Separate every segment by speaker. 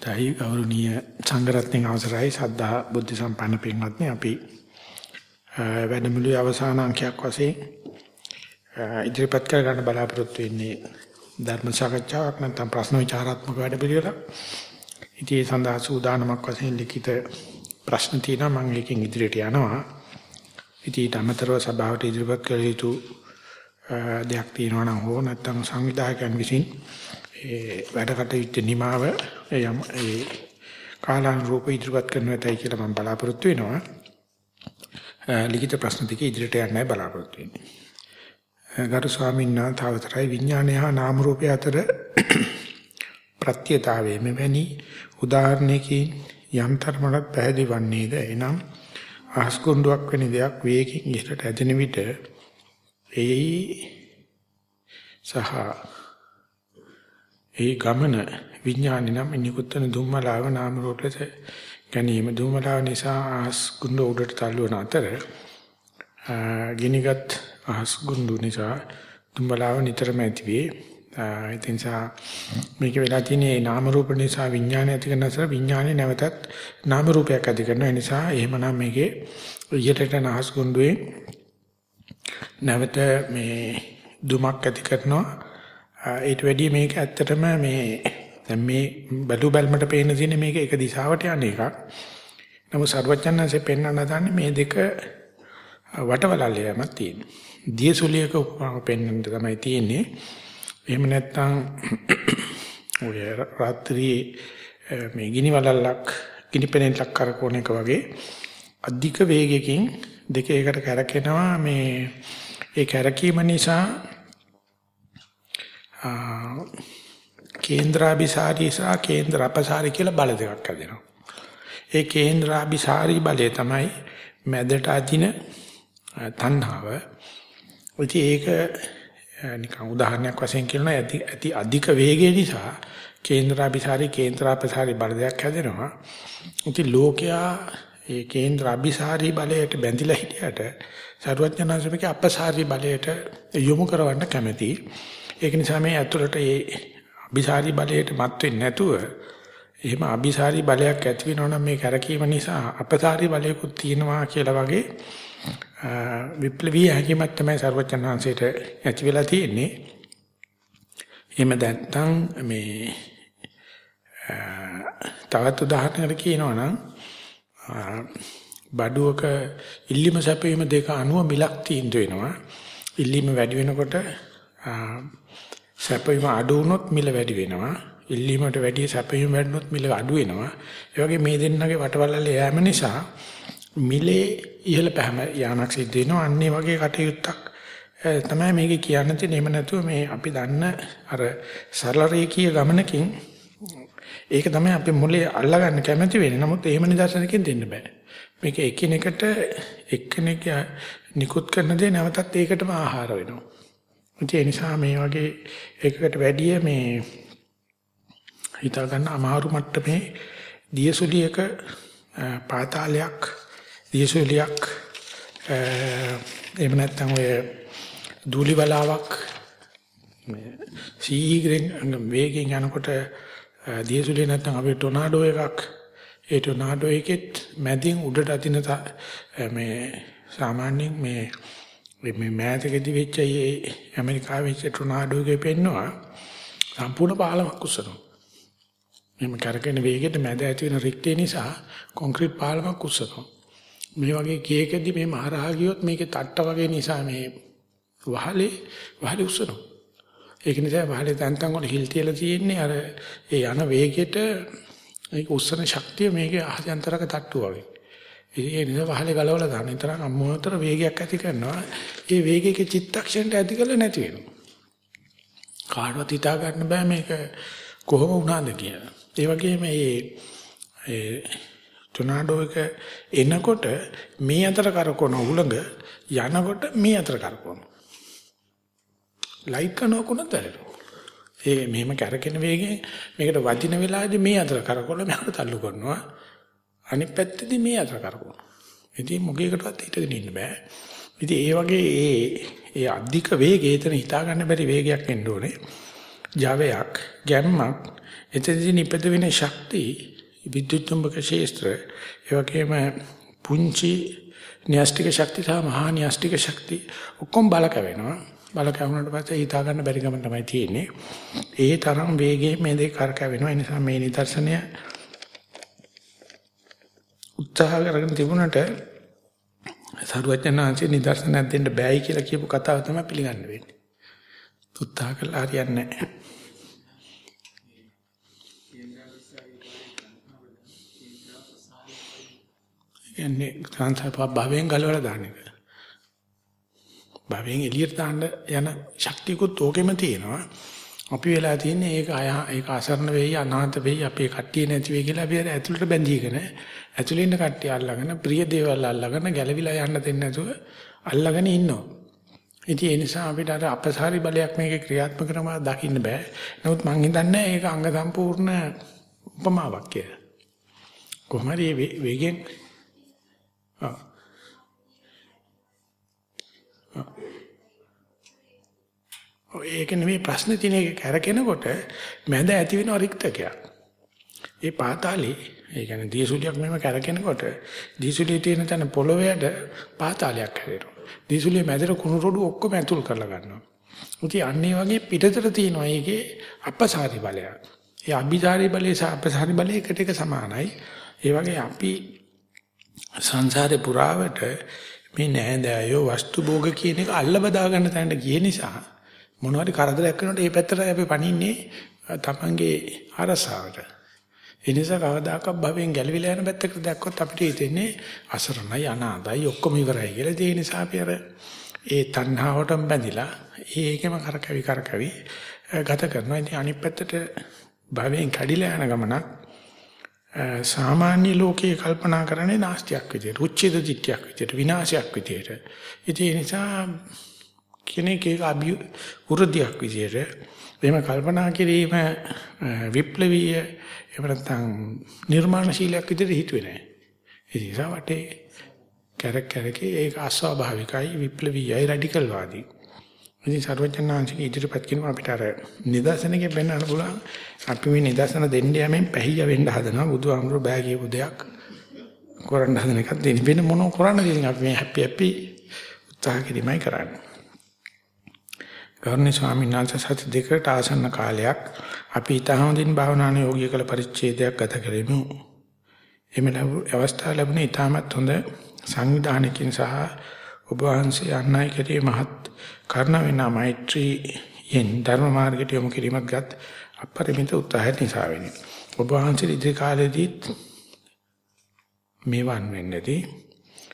Speaker 1: තයි ගෞරවනීය සංඝරත්නයේ අවසරයි සද්ධා බුද්ධ සම්පන්න පින්වත්නි අපි වැඩමුළුවේ අවසාන අංකයක් වශයෙන් ඉදිරිපත් කර ගන්න බලාපොරොත්තු වෙන්නේ ධර්ම සාකච්ඡාවක් නැත්නම් ප්‍රශ්න විචාරාත්මක වැඩපිළිවෙලක්. ඉතින් ඒ සඳහා සූදානමක් වශයෙන් ලිඛිත ප්‍රශ්න තියෙනවා මම ඒකෙන් ඉදිරියට යනවා. ඉතින් ඊට අමතරව සභාවට ඉදිරිපත් කළ යුතු දෙයක් තියෙනවා නම් හෝ නැත්නම් සංවිධායකයන් විසින් ඒ වැඩ කටයුතු නිමාව යම් ඒ කාලානුරූප ඉදිරිපත් කරන්න ඇතයි කියලා මම බලාපොරොත්තු වෙනවා. ලිඛිත ප්‍රශ්න ටික ඉදිරියට යන්නයි බලාපොරොත්තු වෙන්නේ. ගරු ස්වාමීන් වහන්සේ තාවතරයි විඥානය හා නාම රූපය අතර ප්‍රත්‍යතාවයේ මෙවැනි උදාහරණයකින් යම් තරමකට පැහැදිලි වන්නේද එනම් අහස්කුණ්ඩුවක් වෙන දෙයක් වේගකින් ඉහළට ඇදෙන විට එයි සහ ඒ ගමන විඥානි නම් නිකුත්න දුම්මලාව නාම රූප ලෙස ගැනීම. දුම්මලාව නිසා අහස් කුණ්ඩ උඩට තල්ලු වන අතර ගිනිගත් අහස් කුණ්ඩු නිසා දුම්මලාව නිතරම ඇති වේ. ඒ නිසා මේක වෙලා තියෙන්නේ නාම රූප නිසා විඥානය ඇති කරන අතර විඥානේ නැවතත් නාම රූපයක් ඇති කරනවා. ඒ නිසා එහෙමනම් මේකේ ඊටට නහස් කුණ්ඩුවේ නැවත මේ දුමක් ඇති කරනවා. ඊට වැඩිය මේක ඇත්තටම මේ දැන් මේ බඩු බැල්මට පේන තියෙන මේක එක දිශාවට යන එකක්. නමුත් සර්වඥාන්සේ පෙන්වන්න දන්නේ මේ දෙක වටවලල්ල යමක් තියෙනවා. දියසුලියක උපමාව පෙන්වන්න තමයි තියෙන්නේ. එහෙම නැත්නම් ඔය රාත්‍රියේ මේ ගිනි වලල්ලක් ගිනි පෙනෙන්ලක් කරකවන එක වගේ අධික වේගයකින් දෙක එකට කැරකෙනවා මේ ඒ කැරකීම නිසා කේන්ද්‍රාභිසාරී සහ කේන්ද්‍ර අපසාරී කියලා බල දෙකක් හැදෙනවා. ඒ කේන්ද්‍රාභිසාරී බලය තමයි මැදට අදින තණ්හාව. ඉතින් ඒක නිකන් උදාහරණයක් වශයෙන් කියනවා ඇති ඇති අධික වේගය නිසා කේන්ද්‍රාභිසාරී කේන්ද්‍රාපසාරී බල දෙකක් හැදෙනවා. ඉතින් ලෝකයා ඒ කේන්ද්‍රාභිසාරී බලයට බැඳිලා හිටියට සරුවඥාන්සේගේ අපසාරී බලයට යොමු කරවන්න කැමැති. ඒක නිසා මේ ඇතුළට ඒ අபிසාරි බලයට මත් වෙන්නේ නැතුව එහෙම අபிසාරි බලයක් ඇති වෙනවනම් මේ කරකීම නිසා අපසාරි බලයකුත් තියෙනවා කියලා වගේ විප්ලවීය හැකියාවක් තමයි සර්වචන්හන්සේට ඇති වෙලා තියෙන්නේ. එහෙම නැත්නම් මේ තවත් උදාහරණයකට කියනවනම් බඩුවක ඉල්ලිම සැපීම දෙක අනුව මිලක් තීන්දුව වෙනවා. ඉල්ලීම වැඩි වෙනකොට සැපයීම අඩු වුණොත් මිල වැඩි වෙනවා. ඉල්ලීමට වැඩි සැපයීම වැඩිනොත් මිල අඩු වෙනවා. ඒ වගේ මේ දෙන්නගේ වටවලල්ල යෑම නිසා මිලේ ඉහළ පැහැම යාමක් සිද්ධ වෙනවා. අන්න ඒ වගේ කටයුත්තක් තමයි මේක කියන්න තියෙන්නේ. එහෙම නැතුව මේ අපි දන්න අර සරල රේඛීය ගමනකින් ඒක තමයි අපි මොලේ අල්ලගන්න කැමති වෙන්නේ. නමුත් එහෙම නිදර්ශනකින් දෙන්න බෑ. මේක එකිනෙකට එක්කෙනෙක් නිකුත් කරන දේ නැවතත් ඒකටම ආහාර වෙනවා. ඒ නිසා මේ වගේ එකකට වැඩිය මේ හිතා ගන්න අමාරු මට්ටමේ දියසුලියක පාතාලයක් දියසුලියක් එහෙම නැත්නම් ඔය දූලි බලාවක් සීඝ්‍රයෙන් වේගෙන් යනකොට දියසුලිය නැත්නම් අපේ ටොනාඩෝ එකක් ඒ ටොනාඩෝ එකෙත් මැදින් උඩට අදින මේ සාමාන්‍යයෙන් මේ මේ මෑතකදී වෙච්ච ඒ ඇමරිකාවේ වෙච්ච ටොනාඩෝ එකේ පෙන්නවා සම්පූර්ණ පාලමක් උස්සනවා. මෙන්න කරකෙන වේගෙට මැද ඇති වෙන රික්තේ නිසා කොන්ක්‍රීට් පාලමක් උස්සනවා. මේ වගේ කේකදී මේ මහරහා ගියොත් මේකේ තට්ට වගේ නිසා මේ වහලේ වහලේ උස්සනවා. ඒක නිසා වහලේ තැන්තන් වල හිල් තියලා තියෙන්නේ අර ඒ යන වේගෙට ඒක උස්සන ශක්තිය මේකේ අහසෙන්තරක තට්ටු වගේ. ඒ නිසා වහලේ ගලවලා දාන තරම් අම්මෝතර වේගයක් ඇති කරනවා. ඒ වේගයක චිත්තක්ෂණයට ඇති කරලා නැති වෙනවා. කාටවත් හිතා ගන්න බෑ මේක කොහොම වුණාද කියලා. ඒ වගේම මේ ඒ ටොනාඩෝ එක එනකොට මේ අතර කරකවන උලඟ යනකොට මේ අතර කරකවන. ලයිට් කනකොනත් වැරෙනවා. ඒ මෙහෙම කරකින වේගයෙන් මේකට වදින වෙලාවේදී මේ අතර කරකවල මෙහාට තල්ලු කරනවා. අනිත් පැත්තේදී මේ අතර කරකවනවා. ඉතින් මොකේකටවත් හිටගෙන ඉන්න බෑ. ඉතින් ඒ වගේ ඒ ඒ අධික වේගය එතන හිතා ගන්න බැරි වේගයක් එන්න ඕනේ. ජවයක්, ගැම්මක් එතනදී නිපද වෙන ශක්තිය විද්‍යුත් චුම්බක ක්ෂේත්‍ර ඒ වගේම පුංචි න්‍යෂ්ටික ශක්තිය සහ මහා න්‍යෂ්ටික ශක්තිය ඔක්කොම බලක වෙනවා. බලක වුණාට පස්සේ හිතා ගන්න බැරි ගමන් තමයි තියෙන්නේ. ඒ තරම් වේගයෙන් මේ දෙක කරකැවෙනවා. ඒ නිසා මේ නිදර්ශනය උත්සාහ කරගෙන තිබුණට සරුවචනාංශේ නිදර්ශනයක් දෙන්න බෑයි කියලා කියපු කතාව තමයි පිළිගන්න වෙන්නේ. උත්සාහ කළා හරියන්නේ නැහැ. යන්නේ සංසාර භවයෙන් ගලවලා දාන එක. භවයෙන් එළියට දාන්න යන ශක්තියකුත් ඕකෙම තියෙනවා. අපි වෙලා තියෙන්නේ ඒක අය ඒක අසරණ වෙයි අනාථ වෙයි අපේ කට්ටිය නැති වෙයි කියලා අපි අර ඇතුළට බැඳීගෙන ඇතුළේ ඉන්න කට්ටිය අල්ලගෙන ප්‍රිය දේවල් අල්ලගෙන ගැලවිලා යන්න දෙන්නේ නැතුව අල්ලගෙන ඉන්නවා. ඉතින් ඒ නිසා අපිට අර අපසාරි බලයක් මේකේ ක්‍රියාත්මක කරනව දකින්න බෑ. නමුත් මං හිතන්නේ ඒක අංග සම්පූර්ණ උපමාවක් කියලා. කොහොම හරි වේගෙන් ඒක නෙමෙයි ප්‍රශ්නේ තියෙන එක කැරකෙනකොට මැද ඇති වෙන රික්තකයක්. ඒ පාතාලේ ඒ කියන්නේ දීසුලියක් මෙහෙම කැරකෙනකොට දීසුලියේ තියෙන තැන පොළොවේට පාතාලයක් හැදෙනවා. දීසුලියේ මැදට කුණු රොඩු ඔක්කොම ඇතුල් කරලා ගන්නවා. ඉතින් අන්නේ වගේ පිටතට තියෙනවා ඒකේ අපසාරි බලයක්. ඒ අභිධාරි බලය සහ අපසාරි බලය එකට එක සමානයි. ඒ වගේ අපි සංසාරේ පුරාවට මේ නෑදෑයෝ වස්තු භෝග කියන එක අල්ල බදා ගන්න තැනට ගිය නිසා මොනවාරි කරදරයක් කරනකොට ඒ පැත්තට අපි පනින්නේ තමන්ගේ අරසාවට. ඒ නිසා කවදාකවත් භවෙන් ගැලවිලා යන පැත්තකට දැක්කොත් අපිට හිතෙන්නේ අසරණයි අනාഥයි ඔක්කොම ඉවරයි කියලා. ඒ නිසා අපි අර ඒ තණ්හාවටම බැඳිලා ඒකෙම කරකැවි කරකැවි ගත කරනවා. ඉතින් අනිත් පැත්තට භවෙන් කැඩිලා යන ගමනක් සාමාන්‍ය ලෝකයේ කල්පනා කරන්නේ නාස්තියක් විදියට, උච්ඡේද දිට්ඨියක් විදියට, විනාශයක් විදියට. ඉතින් ඒ නිසා කෙනෙක් ඒක අභි වෘද්ධියක් විදියට එහෙම කල්පනා කිරීම විප්ලවීය එහෙම නැත්නම් නිර්මාණශීලයක් විදියට හිතුවේ නැහැ. ඒ නිසා වටේ කැරක් කැරකේ ඒක අස්වාභාවිකයි විප්ලවීයයි රැඩිකල් වාදී. ඉතින් සර්වඥාන්සික ඉදිරිපත් කිරීම අපිට අර නිදර්ශනකෙ වෙන්නන්න පුළුවන්. අපි මේ නිදර්ශන දෙන්න යමින් පැහිය වෙන්න හදනවා. බුදුහාමුදුරුවෝ බෑ කියපු දෙයක් කරන්න හදන එකක් දෙන්න වෙන මොනව කරන්නද ඉතින් අපි මේ හැපි හැපි උත්සාහ කිරීමයි කරන්නේ. ගෞරවනීය ස්වාමීන් වහන්සේ සති දෙකකට ආසන්න කාලයක් අපි ඊතහොඳින් භාවනාන යෝගී කළ පරිච්ඡේදයක් ගත කරෙමු. එමෙන්න අවස්ථාව ලැබුණේ ඊටමත් හොඳ සංවිධානයකින් සහ ඔබ වහන්සේ අන්නයි කෙරේ මහත් කරුණ වෙනා මෛත්‍රී යෙන් ධර්ම මාර්ගයට යොමු කිරීමක් ගත් අපරිමිත උත්සාහය නිසා වෙන්නේ. ඔබ වහන්සේ ඉදිරි කාලෙදීත් මේවන් වෙන්නේදී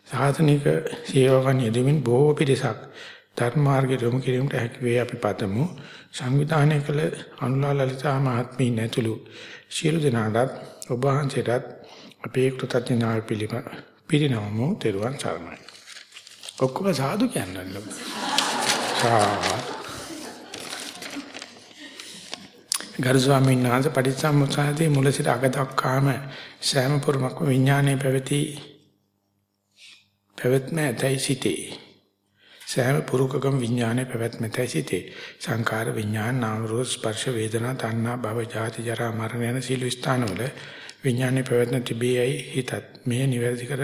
Speaker 1: සාසනික සේවාවන් යෙදමින් බොහෝ පිරිසක් ධර්ම මාර්ගයට යොමු කිරීමට හැකි වේ අපි පතමු. සංවිධානය කළ අනුලා ලලිතා මහත්මිය නැතුළු සියලු දෙනාටත් ඔබ වහන්සේටත් අපේ කෘතඥතාවය පිළිම පිරිනමමු තෙරුවන් සරණයි. ඔක්කොම සාදු කියන්නල්ල ගරු ස්වාමීන් වහන්සේ පටිච්චසමුප්පාදයේ මුල සිට අග දක්වාම සෑම පුරුමක් විඥානයේ පැවති පැවැත්ම ඇතයි සිටේ. සෑම පුරුකකම විඥානයේ පැවැත්මයි සිටේ. සංකාර විඥාන නාම රූප ස්පර්ශ වේදනා තණ්හා භව ජාති ජරා මරණ යන සීල ස්ථානවල විඥානයේ පැවැත්ම තිබේයි හිතත්. මේ නිවැරදි කර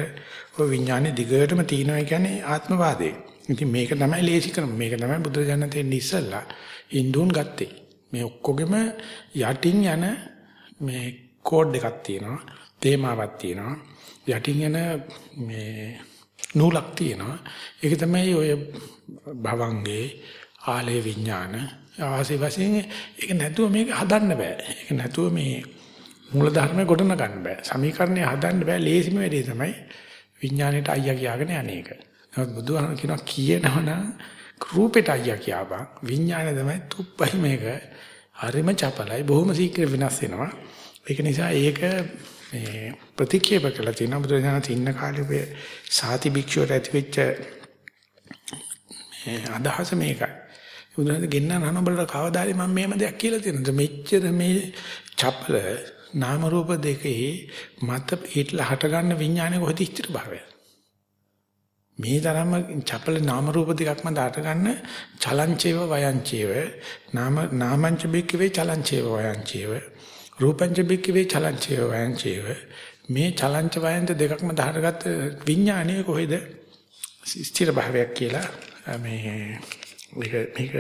Speaker 1: ඔය විඥානේ දිගටම තියෙනවා කියන්නේ ආත්මවාදේ. ඉතින් මේක තමයි ලේසි කරම. මේක තමයි බුදු දඥතේ ඉස්සල්ලා ඉන්දුන් ගත්තේ. මේ ඔක්කොගෙම යටින් යන මේ කෝඩ් එකක් තියෙනවා. තේමාවක් තියෙනවා. යටින් යන මේ නූලක් තියෙනවා. ඒක තමයි ඔය භවංගේ ආලේ විඥාන ආසේ වශයෙන් ඒක නැතුව මේක හදන්න බෑ. ඒක නැතුව මේ මූල ධර්ම ගොඩන ගන්න බෑ. සමීකරණය හදන්න බෑ. ලේසිම වැඩේ තමයි විඥාණයට අයියා කියාගෙන යන්නේක. නමුත් බුදුහාම කියනවා කියනවනම් රූපෙට අයියා කියාපන්. විඥාණය තමයි තුප්පයි මේක. හරිම චපලයි. බොහොම ශීක්‍ර වෙනස් වෙනවා. ඒක නිසා ඒක මේ ප්‍රතික්ෂේප කළා තියෙනවා බුදුරජාණන් ඉන්න කාලේ ඔය සාති භික්ෂුවට ඇතිවෙච්ච මේ අදහස මේකයි. බුදුරජාණන් ගෙන්නන අනබලට කවදාද මම මේම දෙයක් කියලා තියෙනද මෙච්චර මේ චපල නාම රූප දෙකේ මත හිටලා හට ගන්න විඥානය කොහෙද ස්ථිර භාවය? මේ තරම්ම චපල නාම රූප දෙකක් මත හට ගන්න චලංචේව වයංචේව නාම නාමංච බික්කවේ චලංචේව වයංචේව රූපංච බික්කවේ චලංචය වයංචේව මේ චලංච වයන්ත දෙකක්ම දහරගත්ත විඥානයේ කොහෙද ස්ථිර භාවයක් කියලා මේ මේක මේක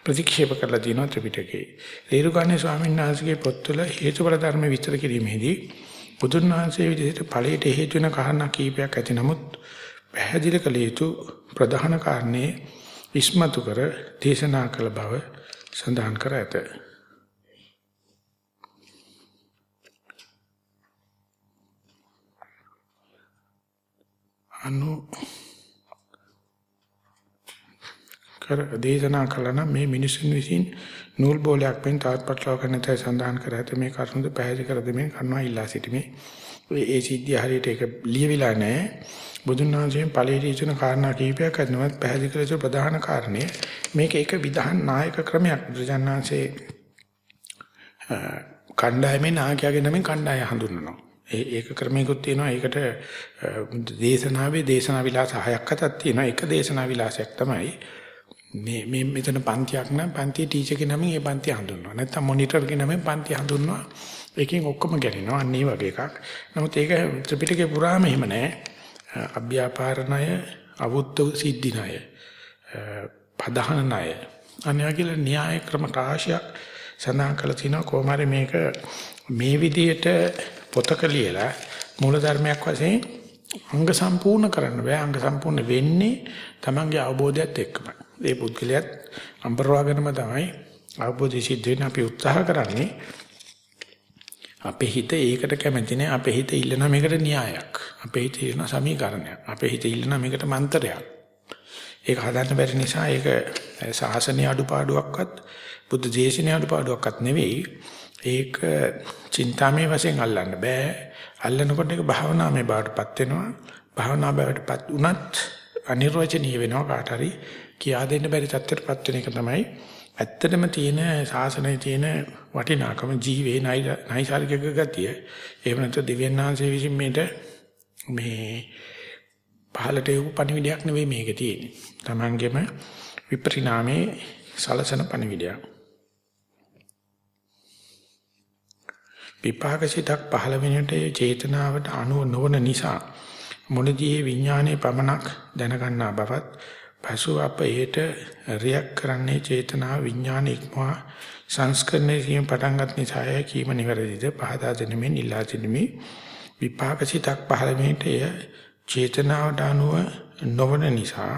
Speaker 1: ප්‍රතික්ෂේප කරලා තියෙනවා ත්‍රිපිටකේ. ලේරුගානේ ස්වාමීන් වහන්සේගේ පොත්වල හේතුඵල ධර්ම විස්තර කිරීමේදී බුදුන් වහන්සේ විදිහට ඵලයට හේතු වෙන කාරණා කීපයක් ඇති නමුත් පැහැදිලි කළ යුතු ප්‍රධාන කාරණේ ඉස්මතු කර දේශනා කළ බව සඳහන් කර ඇත. අනු කර දේශනා කළා නම් මේ මිනිසුන් විසින් නූල් බෝලයක් වෙන තාත්පත්ලව කරන තේ සඳහන් කර ඇත මේ කරුණද පැහැදිලි කර දෙමින් කනවා ඉල්ලා සිටිමි. ඒ සිද්ධිය හරියට ඒක ලියවිලා නැහැ. බුදුන් වහන්සේෙන් ඵලයේ ඉතුන කාරණා කීපයක් අදනවත් පැහැදිලි කළ යුතු ප්‍රධාන කාරණේ මේක එක විධාන නායක ක්‍රමයක් බුදුජානනාංශේ කණ්ඩායමේ නායකයාගේ නමින් කණ්ඩායම හඳුන්වනවා. ඒ ඒක ක්‍රමයකුත් තියෙනවා. ඒකට දේශනාවේ දේශනා විලාස හයක් අතක් තියෙනවා. එක දේශනා විලාසයක් තමයි මේ මේ මෙතන පන්තියක් නම් පන්තියේ ටීචර්ගේ නමින් ඒ පන්තිය හඳුන්වනවා. නැත්නම් මොනිටර්ගේ නමින් පන්තිය හඳුන්වනවා. ඒකෙන් ඔක්කොම ගැලෙනවා. අන්න ඒ වගේ එකක්. නමුත් ඒක ත්‍රිපිටකේ පුරාම එහෙම නැහැ. අභ්‍යාපාරණය, අවුත් සිද්ධිණය, පදහනණය. අනේ වගේ න්‍යාය ක්‍රම කාශයක් සඳහන් කරලා තිනවා කොහොම මේක මේ විදිහට පොතක ලියලා මූල ධර්මයක් වශයෙන් අංග සම්පූර්ණ කරන්න බෑ. අංග සම්පූර්ණ වෙන්නේ Tamange අවබෝධයත් එක්කමයි. ඒ පුද්ගලයාත් අඹරවාගෙනම තමයි අවබෝධය සිද්ධ වෙන අපි උත්සාහ කරන්නේ අපේ හිත ඒකට කැමති නෑ. අපේ හිත ඉල්ලන මේකට න්‍යායක්. අපේ හිත ඉල්ලන සමීකරණයක්. අපේ හිත ඉල්ලන මේකට මන්ත්‍රයක්. ඒක හදන්න බැරි නිසා ඒක සාසනීය අඩුපාඩුවක්වත් බුද්ධ දේශනාවේ අඩුපාඩුවක්වත් නෙවෙයි. ඒක චින්තාමේ වශයෙන් අල්ලන්න බෑ අල්ලනකොට ඒක භාවනාමේ බාටපත් වෙනවා භාවනා බාටපත් උනත් අනිර්වචනීය වෙනවා කාට හරි කියා දෙන්න බැරි තත්ත්වයටපත් වෙන එක තමයි ඇත්තටම තියෙන ශාසනයේ තියෙන වටිනාකම ජීවේ නයිසાર્ගික ගතිය. එහෙම නැත්නම් දිව්‍යන් වහන්සේ විසින් මේට මේ පහලට යොමු පණිවිඩයක් නෙවෙයි මේක තියෙන්නේ. Tamanගෙම විපරිණාමේ සලසන පණිවිඩයක්. විපාක සිතක් පහළ වෙනට චේතනාවට අනුව නොවන නිසා මොනදී විඥානයේ පමණක් දැනගන්නා බවත් පසු අප ඒට රියැක් කරන්නේ චේතනා විඥාන ඉක්මවා සංස්කරණයේ සියම් පටන්ගත් නිසාය කීම නිවැරදිද පහදා දෙනෙමින් ඉල්ලා සිටිමි. විපාක සිතක් පහළ වෙනට එය චේතනාවට අනුව නොවන නිසා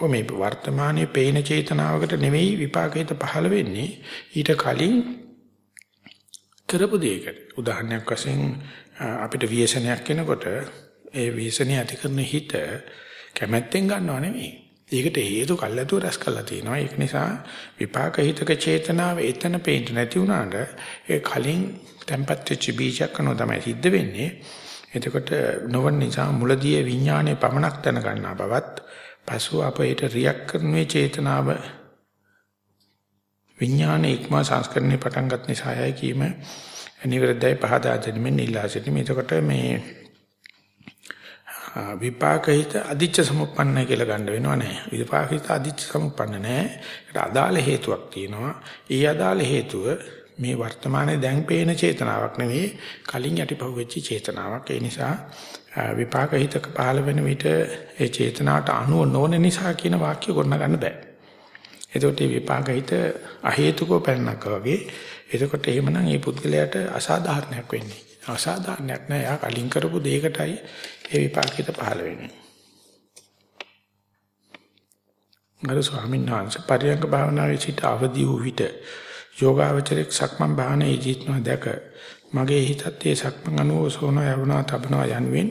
Speaker 1: ඔ මේ වර්තමානයේ පේන චේතනාවකට නෙවෙයි විපාකයට පහළ වෙන්නේ. ඊට කලින් කරපු දෙයකට උදාහරණයක් වශයෙන් අපිට ව්‍යසනයක් එනකොට ඒ ව්‍යසනය ඇති කරන හිත කැමැත්තෙන් ගන්නව නෙවෙයි ඒකට හේතු කල්ලාතුව රැස් කරලා තියෙනවා. ඒක නිසා විපාක හිතක චේතනාව එතන පේන්න නැති වුණාට ඒ කලින් tempat වෙච්ච බීජයක් කරනවා තමයි සිද්ධ වෙන්නේ. එතකොට නොවන නිසා මුලදී විඥානයේ පමණක් දැන ගන්නා බවත් පසුව අපේට රියැක් කරනුවේ චේතනාව විඥානයේ ඉක්ම සංස්කරණේ පටන් ගන්න නිසායයි කීම නිවැරදියි පහදා දෙන්නේ ඉල්ලා සිටින. එතකොට මේ විපාකහිත අදිච්ච සමුප්පන්නයි කියලා ගන්න වෙනව නෑ. විපාකහිත අදිච්ච සමුප්පන්න නෑ. ඒකට අදාළ හේතුවක් තියෙනවා. ඒ අදාළ හේතුව මේ වර්තමානයේ දැන් පේන චේතනාවක් නෙවෙයි කලින් යටිපහුවෙච්ච චේතනාවක්. ඒ නිසා විපාකහිතක පහළ වෙන විට ඒ චේතනාවට අනුව නොවන නිසා කියන වාක්‍ය ගොඩ ගන්න බෑ. එතකොට මේ විපාකහිත අහේතුකව පැනනක වගේ. එතකොට එහෙමනම් මේ පුද්ගලයාට අසාධාරණයක් වෙන්නේ. අසාධාරණයක් නෑ. යා කලින් කරපු දෙයකටයි ඒ විපාකිත පහළ වෙන්නේ. ගරු ස්වාමීන් වහන්සේ පරියංග භාවනාවේ සිට අවදි වූ විට යෝගාවචරයක් සක්මන් භාවනාවේ ජීත්ම දැක මගේ හිතත් ඒ සක්මන් අනුව සෝන යවනවා තබනවා යනුවෙන්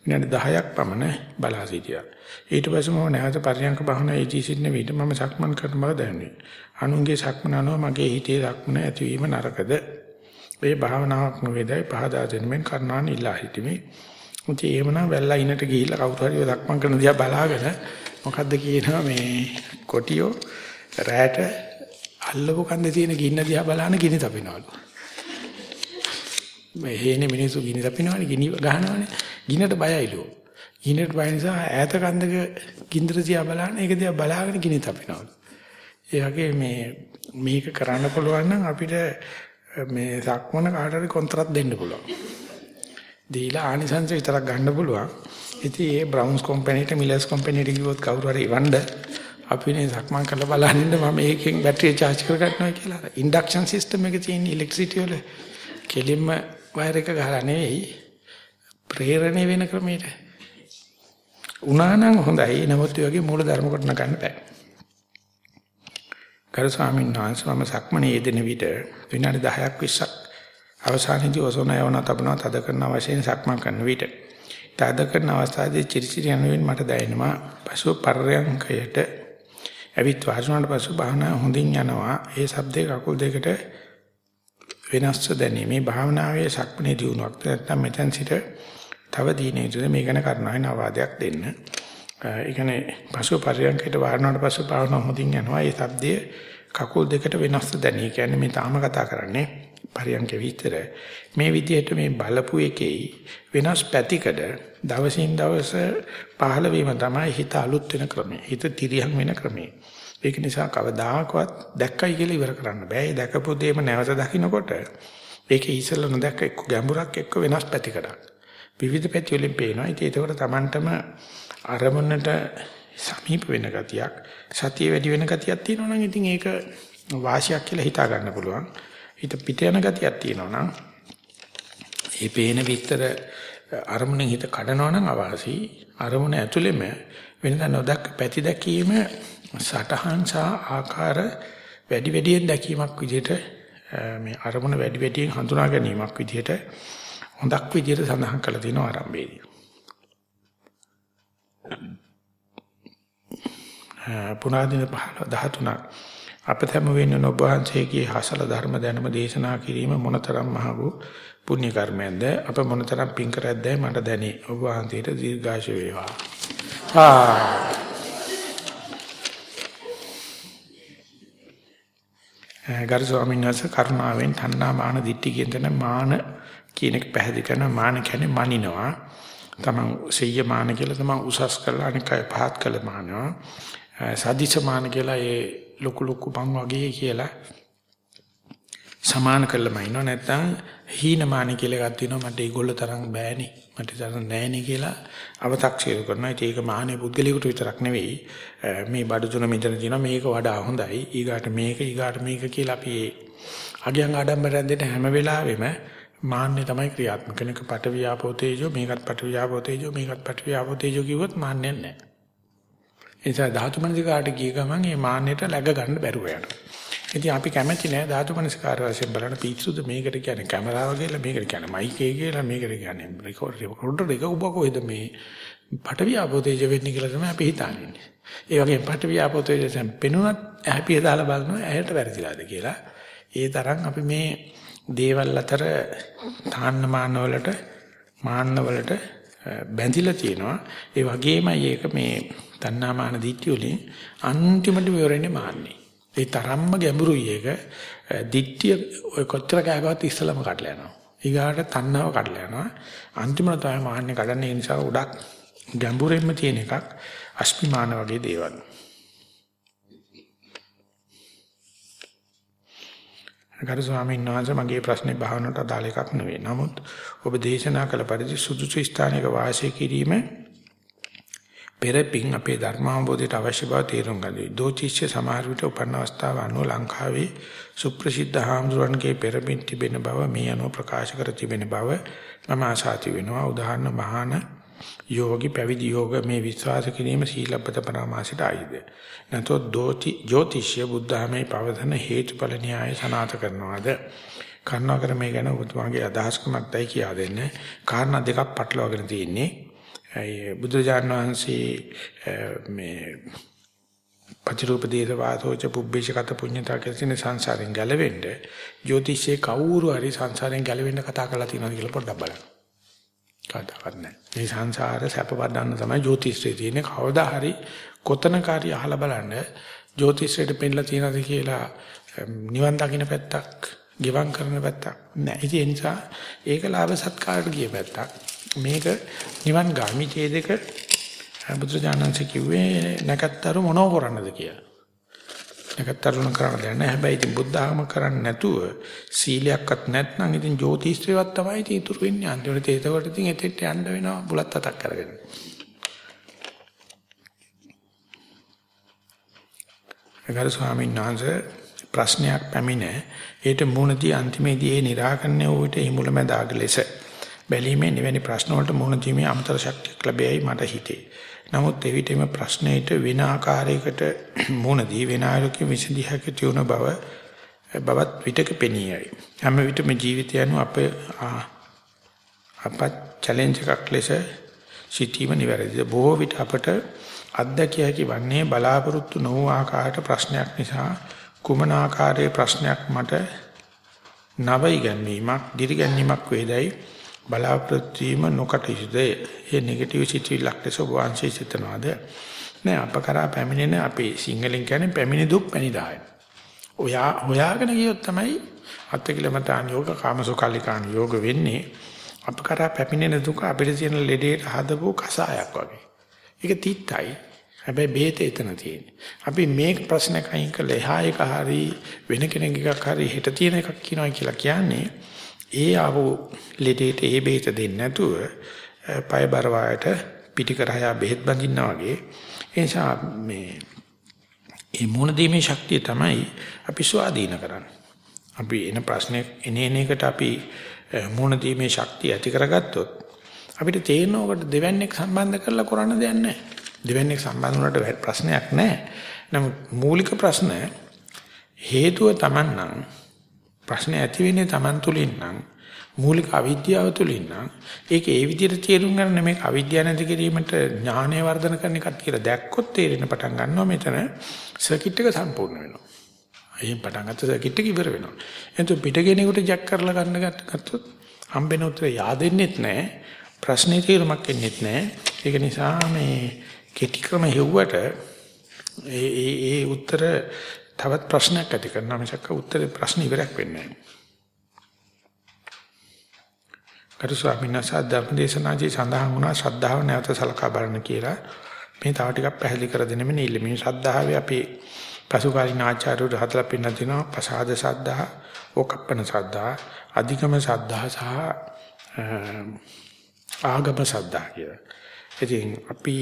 Speaker 1: විනාඩි 10ක් පමණ බලා සිටියා. ඊට පස්සේ මම නැවත පරියංග භාවනාවේ ජී සිටින විට මම සක්මන් කරන බව දැනුනේ. අනුන්ගේ සක්මන අනුව මගේ හිතේ සක්මන ඇතිවීම නරකද? මේ භාවනාවක් නොවේදයි පහදා දෙනෙමින් කරනාන් ඉල්ලා හිටිමේ. මුචි එහෙමනම් වැල්ලා ඉනට ගිහිල්ලා කවුරු හරි දක්මන් කරන දිහා බලාගෙන මොකද්ද කියනවා මේ කොටියෝ රැට අල්ලපු කන්දේ තියෙන ගින්න දිහා බලන ගිනි තපිනවලු. මේ හේනේ මිනිස්සු ගිනි තපිනවනේ ගිනි ගහනවනේ. ගින්නට බයයිලු. ගින්නට බය නිසා ඈත කන්දක ගින්දර දිහා බලන ඒක දිහා බලාගෙන ගිනි තපිනවලු. ඒ වගේ මේ මේක කරන්න පුළුවන් නම් අපිට මේ සක්මන කාට හරි කොන්ත්‍රාත් දෙන්න පුළුවන්. දීලා ආනිසංස විතරක් ගන්න පුළුවන්. ඉතින් ඒ බ්‍රවුන්ස් කම්පැනිට මිලර්ස් කම්පැනිට ගියොත් කවුරු හරි වණ්ඩ අපි නේ සක්මන් කරලා බලන්න මම ඒකෙන් බැටරිය charge කරගන්නවා කියලා. ඉන්ඩක්ෂන් සිස්ටම් එකේ තියෙන ඉලෙක්ට්‍රිසිටි වල කෙලින්ම වයර් එක ගහලා නෙවෙයි ප්‍රේරණය වෙන ක්‍රමයට. උනා නම් හොඳයි. නමුත් ඒ වගේ මූල ධර්ම කොට නගන්න බෑ. කරු ස්වාමීන් වහන්සේ මම සක්මනේ යෙදෙන විට විනාඩි 10ක් 20ක් අවසානයේදී ඔසවන යවන තබනවා තද කරන වශයෙන් සක්මන් කරන විට තද කරන අවස්ථාවේ චිරිචිරි යනුවෙන් මට දැනෙනවා පසුව පර්යංකයට ඇවිත් වාසනාවට පසු භාවනා හොඳින් යනවා ඒ શબ્දේ කකුල් දෙකට වෙනස්ව දැනීමේ භාවනාවේ සක්මනේ දියුණුවක් නැත්නම් මෙතෙන් සිට තව දිනේට මේ ගැන කරනවා නවාදයක් දෙන්න. ඒ කියන්නේ පසු පරියන්කයට වාරණාට පසු භාවනා හොඳින් යනවා. ඒ શબ્දයේ කකුල් දෙකට වෙනස්ව දැනී. කියන්නේ මේ තාම කතා කරන්නේ පරියන්ක විතර. මේ විදිහට මේ බලපු එකේ වෙනස් පැතිකඩ දවසින් දවස පහළ වීම තමයි හිත අලුත් වෙන ක්‍රමය. හිත තිරියන් වෙන ක්‍රමය. ඒක නිසා කවදාකවත් දැක්කයි කියලා ඉවර කරන්න බෑ. ඒ දැකපු දෙයම නැවත දකින්නකොට ඒකේ ඉස්සෙල්ලා නොදැක්ක එක්ක ගැඹුරක් එක්ක වෙනස් පැතිකඩක්. විවිධ පැති වලින් පේනවා. ඉතින් ඒකවල Tamanටම අරමුණට සමීප වෙන ගතියක්, සතිය වැඩි වෙන ගතියක් තියෙනවා නම් ඉතින් ඒක වාසියක් කියලා හිතා ගන්න පුළුවන්. හිත පිට යන ගතියක් තියෙනවා නම් ඒ පේන විතර අරමුණෙන් හිත කඩනවා නම් අවාසි. අරමුණ ඇතුළෙම වෙනදා නොදැක්ක පැති දැකීම සටහන් සහ ආකාර වැඩි වැඩියෙන් දැකීමක් විදිහට මේ අරමුණ වැඩි වැඩියෙන් හඳුනා ගැනීමක් විදිහට හොඳක් විදිහට සඳහන් කරලා තියෙනවා ආරම්භයේදී. පුනාදින 13ක් අපතම වෙන්න ඔබ වහන්සේගේ හසල ධර්ම දැනුම දේශනා කිරීම මොනතරම් මහ වූ පුණ්‍ය කර්මයක්ද අප මොනතරම් පින් කරද්දයි මට දැනේ ඔබ වහන්සේට දීර්ඝාෂ වේවා. ආ ගරු ස්වාමීන් වහන්සේ කරුණාවෙන් තණ්හා මාන දිට්ඨි කියන තැන මාන කියන එක පැහැදිලි කරනවා. මාන කියන්නේ මනිනවා. තමන් සෙය්‍ය මාන කියලා තමන් උසස් කරලා අනික අය පහත් කළ මානවා. සදිස මාන කියලා ඒ ලොකු ලොකු පන් වගේ කියලා සමාන කළම ඉන්නව. නැත්නම් හීනමාන කියලා එකක් තියෙනවා. මට ඒගොල්ලෝ තරම් බෑනේ. මට තරම් නෑනේ කියලා අව탁සිරු කරනවා. ඒක මානේ පුද්ගලිකට විතරක් නෙවෙයි. මේ බඩු තුන මෙතන තියෙනවා. මේක වඩා හොඳයි. ඊගාට මේක ඊගාට මේක කියලා අපි අගයන් ආඩම්බරයෙන් දෙන හැම වෙලාවෙම මාන්නේ තමයි ක්‍රියාත්මක වෙනක පට වියාපෝ තේජෝ මේකත් පට වියාපෝ තේජෝ මේකත් පට වියාපෝ තේජෝ කිව්වොත් මාන්නේ නැහැ ඒ නිසා ධාතු මනසිකාට ගිය ගමන් මේ මාන්නයට läග ගන්න බැරුව යනවා ඉතින් අපි කැමති නෑ ධාතු මනස්කාර වශයෙන් බලන පිස්සුද මේකට කියන්නේ කැමරාව කියලා මේකට කියන්නේ මයික් එක කියලා මේකට කියන්නේ රෙකෝඩර් රෙකෝඩර් එක ඔබ කොහෙද මේ පටවිය ආපෝතේජ වෙන්නේ කියලා තමයි අපි හිතන්නේ. ඒ වගේම පටවිය ආපෝතේජ දැන් පෙනුනත් හැපිය දාලා බලනවා ඇයට වැරදිලාද කියලා. ඒ තරම් අපි මේ දේවල් අතර තාන්න මාන්න වලට මාන්න වලට බැඳිලා තියෙනවා. ඒ වගේමයි ඒක මේ තණ්හාමාන දිට්ඨිය වලින් අන්තිමට විවරන්නේ මාන්නේ. ඒ තරම්ම ගැඹුරුයි ඒක. දිට්ඨිය ඔය කොච්චර කෑගවත් ඉස්සලම කඩලා යනවා. ඊගාට තණ්හාව කඩලා යනවා. අන්තිමට තමයි මාන්නේ කඩන්නේ ඒ නිසා උඩක් ගැඹුරෙන්ම තියෙන එකක් අස්මිමාන වගේ දේවල්. ගරු ස්වාමීන් වහන්සේ මගේ ප්‍රශ්නේ භාවනාවට අදාළ එකක් නෙවෙයි. නමුත් ඔබ දේශනා කළ පරිදි සුදුසු ස්ථානයක වාසය කිරීම පෙරපින් අපේ ධර්මාවබෝධයට අවශ්‍ය බව තේරුම් ගනියි. දෝචිච්ච සමහර විට උපන්න අවස්ථාව අනුව ලංකාවේ සුප්‍රසිද්ධ හාමුදුරන්ගේ පෙරපින් තිබෙන බව මේ අනුව ප්‍රකාශ කර තිබෙන බව මම ආශාති වෙනවා. උදාහරණ මහාන යෝගී පැවිදි යෝග මේ විශ්වාස කිරීම සීලබ්බත පරාමාසයට ආයිද. නැතොත් දෝති ජ්‍යොතිෂ්‍ය බුද්ධාමේ පවදන හේතුඵල න්‍යාය සනාත කරනවාද. කර්ණාකර මේ ගැන ඔබතුමාගේ අදහස්කමක්යි කියා දෙන්න. කාරණා දෙකක් පටලවාගෙන තියෙන්නේ. ඒ බුදුජාණන් වහන්සේ මේ පතිරූපදේශ වාසෝච පුබ්බේශගත පුඤ්ඤතා කියන සංසාරෙන් ගැලවෙන්න ජ්‍යොතිෂයේ කවුරු හරි සංසාරෙන් ගැලවෙන්න කතා කරලා තියෙනවද කියලා පොඩ්ඩක් බලන්න. කතාවක් නැහැ. මේ සංසාර සැපපදන්න තමයි ජ්‍යොතිෂයේ තියෙන්නේ. කවදා හරි කොතනකාරී අහලා බලන්න ජ්‍යොතිෂයට පෙන්නලා තියෙනවද කියලා නිවන් දකින්න පැත්තක්, ගෙවම් කරන පැත්තක් නැහැ. ඒ නිසා ඒක ලාභ සත්කාරට ගිය පැත්තක්. මේක නිවන් ගාමි ඡේදක බුදුජානන්සේ කිව්වේ නැකත්තරු මොනව කරන්නද කියලා. ප්‍රශ්නකට තරුණ කරන්න දෙයක් නැහැ. හැබැයි ඉතින් බුද්ධ ආගම කරන්නේ නැතුව සීලයක්වත් නැත්නම් ඉතින් ජෝතිෂ්‍යවත් තමයි ඉතින් ඉතුරු වෙන්නේ. අන්තිමට ඒතකොට ඉතින් එතෙට යන්න වෙනවා බුලත් අතක් කරගෙන. ඒකර ස්වාමීන් වහන්සේ ප්‍රශ්නයක් පැමිණ ඒට මුහුණදී අන්තිමේදී ඒ निराකරණය වූට හිමුලමැදාග ලෙස බැලීමේ නිවැරදි ප්‍රශ්න වලට මුහුණ දීමේ අමතර ශක්තියක් ලැබෙයි මට හිතේ. නමුත් එවිටම ප්‍රශ්නයට වෙන ආකාරයකට මුහුණදී වෙන ආකාරයකින් විසඳිය හැකි තුන බව බවත් විතක පෙනියයි. හැම විටම ජීවිතය යනු අප අප චැලෙන්ජ් එකක් ලෙස සිටීම නිවැරදිද බොහෝ විට අපට අත්දැකිය හැකි වන්නේ බලාපොරොත්තු නොවූ ආකාරයට ප්‍රශ්නයක් නිසා කුමන ආකාරයේ ප්‍රශ්නයක් මට නව ඉගැන්වීමක් දිරිගැන්වීමක් වේදයි බලාපොරොත්තු වීම නොකටයුතුද ඒ නෙගටිව් සිතුවිල්ලක් ලෙස වංශී සිතනවාද? නෑ අප කරා පැමිණෙන අපේ සිංහලෙන් කියන්නේ පැමිණි දුක් පැනිදාය ඔයා හොයාගෙන ගියොත් තමයි අත්කිලමතාන් යෝග කාමසුකල්ලිකාන් යෝග වෙන්නේ. අප කරා පැමිණෙන දුක අපිට තියෙන ලෙඩේට හදපු කසායක් වගේ. ඒක තිත්තයි. හැබැයි බේත එතන තියෙන්නේ. අපි මේ ප්‍රශ්නයක් අයින් කළා. එහා එක හරි වෙන කෙනෙක් එකක් හරි හෙට තියෙන එකක් කියනවා කියලා කියන්නේ ඒ ආව ලෙඩේට ඒ බේත දෙන්නේ නැතුව පය බර වායට පිටිකරහය බෙහෙත් බඳින්නා වගේ ඒ නිසා මේ මේ මොන දීමේ ශක්තිය තමයි අපි ස්වාධීන කරන්නේ. අපි එන ප්‍රශ්නේ එනේන එකට අපි මොන දීමේ ශක්තිය ඇති කරගත්තොත් අපිට තේරෙනවකට දෙවන්නේක් සම්බන්ධ කරලා කරන්න දෙයක් නැහැ. දෙවැන්නේක් සම්බන්ධ වුණාට ප්‍රශ්නයක් නැහැ. නමුත් මූලික ප්‍රශ්න හේතුව Taman නම් ප්‍රශ්නේ ඇති වෙන්නේ Taman තුලින් නම් මූලික අවිද්‍යාව තුලින් නම් ඒක ඒ විදිහට තේරුම් ගන්න මේක අවිද්‍යාව නැති කිරීමට ඥානය වර්ධන කරන එකත් කියලා දැක්කොත් තේරෙන පටන් ගන්නවා මෙතන සර්කිට් එක සම්පූර්ණ වෙනවා. අයියෙන් පටන් ගත්ත සර්කිට් එක ඉවර වෙනවා. එතකොට පිටගෙනෙකුට ජැක් කරලා ගන්න ගත්තොත් හම්බෙන උත්තර yaadෙන්නෙත් නැහැ. ප්‍රශ්නේ තේරුමක් එන්නෙත් නැහැ. ඒක නිසා මේ කෙටි ක්‍රම හෙව්වට ඒ ඒ ඒ උත්තර තවත් ප්‍රශ්නයක් ඇති කරනවා මිසක් උත්තරේ ප්‍රශ්න ඉවරයක් වෙන්නේ නැහැ. කරු ස්වාමීන් වහන්සේ ධර්මදේශනාදී සඳහන් වුණා ශ්‍රද්ධාව නැවත සලකා බලන්න කියලා. මේ තව ටිකක් පැහැදිලි කර දෙන්න මේ ඉල්ල මේ ශ්‍රද්ධාවේ අපේ පසුකාලීන ආචාර්යවරු හදලා පෙන්නන දිනවා ප්‍රසාද ශ්‍රද්ධා, ඕකප්පන ශ්‍රද්ධා, අධිකම ශ්‍රද්ධා සහ ආගම ශ්‍රද්ධා කියලා. ඉතින් අපි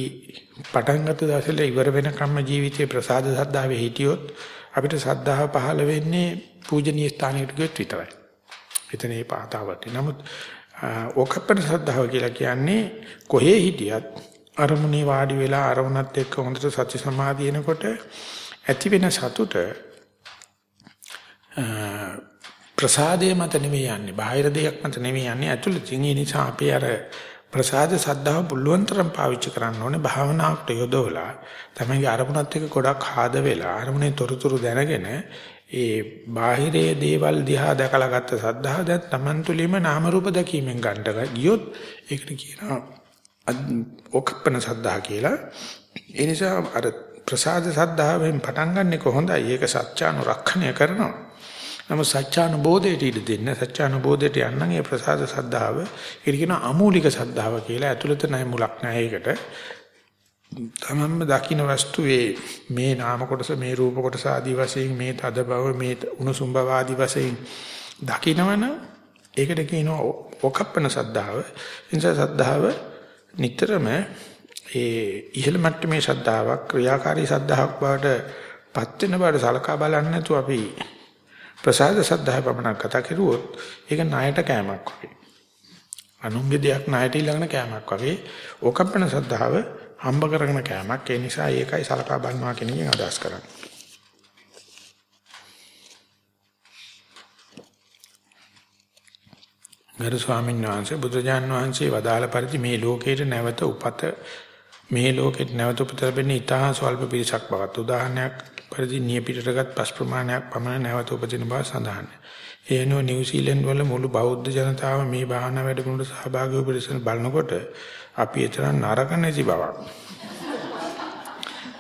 Speaker 1: පටන් ගත්ත දවසේ ඉවර වෙනකම්ම ජීවිතේ ප්‍රසාද සද්ධාවේ හිටියොත් අපිට සද්ධාව පහළ වෙන්නේ පූජනීය ස්ථානයකට ගියොත් විතරයි. එතන ඒ පාතාවට. නමුත් ඕකප්පන සද්ධාව කියලා කියන්නේ කොහේ හිටියත් අරමුණේ වාඩි වෙලා අරමුණත් එක්ක හොඳට සති සමාධියනකොට ඇති වෙන සතුට ප්‍රසාදයේ මත නෙවෙයි යන්නේ. බාහිර දෙයක් මත නෙවෙයි යන්නේ. ඇතුළතින් ඒ නිසා අපි අර ප්‍රසාද සද්ධාව පුළුවන් තරම් පාවිච්චි කරන්න ඕනේ භාවනාවට යොදවලා. තමයි අරමුණත් එක්ක ගොඩක් ආද වෙලා අරමුණේ තොරතුරු දැනගෙන ඒ බාහිරයේ දේවල් දිහා දැකලා ගත්ත සද්ධාව දැන් Taman තුලින්ම නාම රූප දැකීමෙන් ගන්නට ගියොත් ඒකට කියනවා ඔකප්පන සද්ධා කියලා. ඒ නිසා අර ප්‍රසාද සද්ධාවෙන් පටන් ගන්න එක හොඳයි. ඒක සත්‍යානුරක්ෂණය කරනවා. නමුත් සත්‍යානුබෝධයට ඉඩ දෙන්න සත්‍යානුබෝධයට යන්න ඒ ප්‍රසාද සද්ධාව. ඒක කියන අමූලික සද්ධාව කියලා. ඇතුළත නැහැ මුලක් නැහැ ඒකට. තමන්ම දකින්න වස්තුවේ මේ නාම කොටස මේ රූප කොටස ආදී වශයෙන් මේ තද බව මේ උණුසුම් බව ආදී වශයෙන් දකිනවන ඒකට කියනවා ඔකප්පන සද්ධාව. නිසා සද්ධාව නිතරම ඒ ඉහළ මට්ටමේ ශ්‍රද්ධාවක් ක්‍රියාකාරී ශ්‍රද්ධාවක් බවට පත් වෙන බවට සලකා බලන්නේ නැතුව අපි ප්‍රසාද සද්ධාය පමණක් කතා කරුවොත් ඒක ණයට කෑමක් වගේ. අනුන්ගේ දෙයක් ණයට ඊළඟන කෑමක් වගේ. ඕකප්පන සද්ධාව හම්බ කරගෙන කෑමක්. ඒ නිසා ඒකයි සලකා බලනවා කියන එකෙන් අදහස් කරන්නේ. ගරු ස්වාමීන් වහන්සේ බුදුජාන් වහන්සේ වදාළ පරිදි මේ ලෝකේට නැවත උපත මේ ලෝකෙට නැවත උපත ලැබෙන්නේ ඊටා ස්වල්ප පිරිසක් බවත් උදාහරණයක් පරිදි නිය පිටටගත් පස් ප්‍රමාණයක් පමණ නැවත උපදින බව සඳහන්. ඒ අනුව නිව්සීලන්ත වල මුළු බෞද්ධ ජනතාව මේ භාවනා වැඩමුළුවට සහභාගී වූ පිරිසන බලනකොට අපි එතරම් නරක නැති බවක්.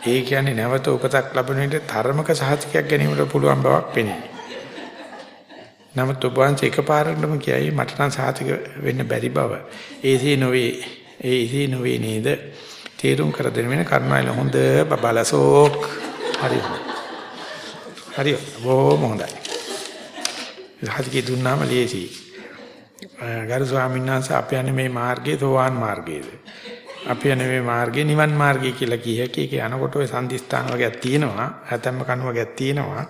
Speaker 1: ඒ කියන්නේ නැවත උපතක් ලැබෙන විට ධර්මක සහතිකයක් ගැනීමට පුළුවන් බවක් පෙනේ. නමුත් ඔබ වහන්සේ එකපාරටම කියයි මට නම් සහතික වෙන්න බැරි බව. ඒසේ නොවේ. ඒසේ නොවේ නේද? තේරුම් කර දෙන්න වෙන කර්ණායල හොඳ බබලසෝක් හරි හරි බොහොම හොඳයි. හදිකේ දුන්නාම ලේසි. ගරු ස්වාමීන් වහන්සේ අපි යන්නේ මේ මාර්ගයේ සෝවාන් මාර්ගයේද? අපි යන්නේ මේ මාර්ගයේ නිවන් මාර්ගය කියලා කිය හැකි. ඒක යනකොට ඔය සම්දිස්ථාන වගේක් තියෙනවා. හැතැම්ම කණු වගේක් තියෙනවා.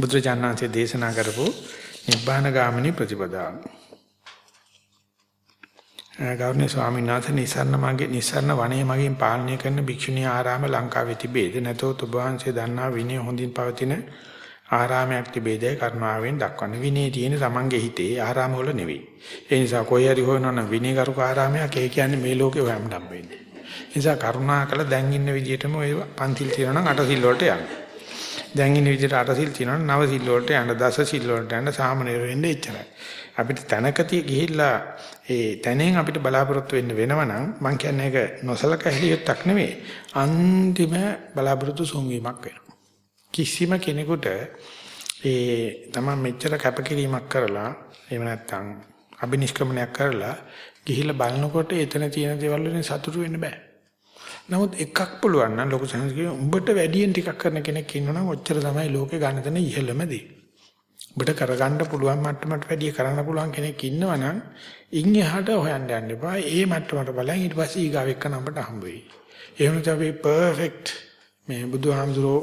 Speaker 1: බුදුරජාණන්සේ දේශනා කරපු නිබ්බාන ගාමිනී ප්‍රතිපදාව. ගෞරවනීය ස්වාමීන් වහන්සේ නිසරණ මගේ නිසරණ වනයේ මගින් පාලනය කරන භික්ෂුණී ආරාම ලංකාවේ තිබේද? නැතොත් ඔබ වහන්සේ දන්නා විනය හොඳින් පවතින ආරාමයක් තිබේදයි කරුණාවෙන් දක්වන්න. විනයේ තියෙන තමන්ගේ හිතේ ආරාම වල නෙවෙයි. ඒ නිසා කොයි හරි හොයනවනම් විනයගරුක ආරාමයක්. ඒ කියන්නේ මේ ලෝකේ ඔයම් හම්බෙන්නේ ඒ නිසා කරුණාකර දැන් ඉන්න විදිහටම ඔය පන්තිල් තියෙනවා නම් අටසිල් වලට යන්න. දැන් ඉන්න විදිහට අටසිල් තියෙනවා නම් නවසිල් වලට යන්න දසසිල් වලට යන්න සාමනීර වෙන්න එච්චරයි. අපිට තැනකදී ගිහිල්ලා ඒ තැනෙන් අපිට බලාපොරොත්තු වෙන්න වෙනවනම් මම කියන්නේ ඒක නොසලකා හිලියොත්තක් නෙවෙයි අන්තිම බලාපොරොත්තු සොංවීමක් වෙනවා කිසිම කෙනෙකුට ඒ තමයි මෙච්චර කැපකිරීමක් කරලා එහෙම නැත්නම් අබිනිෂ්ක්‍මණයක් කරලා ගිහිල්ලා බලනකොට එතන තියෙන දේවල් වලින් සතුටු වෙන්න බෑ. නමුත් එකක් පුළුවන් නම් ලොකු සංස්කෘතිය උඹට වැඩියෙන් ටිකක් කරන කෙනෙක් ඉන්නවනම් ඔච්චර තමයි ලෝකේ ගන්න තැන ඉහළම දේ. ඔබට කරගන්න පුළුවන් මට්ටමට වැඩිය කරන්න පුළුවන් කෙනෙක් ඉන්නවනම් ඉන් එහාට හොයන්න යන්න එපා. ඒ මට්ටමට බලන් ඊට පස්සේ ඊගාව එක්ක නම්බට හම්බ වෙයි. එහෙම නැත්නම් අපි පර්ෆෙක්ට් මේ බුදුහාමුදුරෝ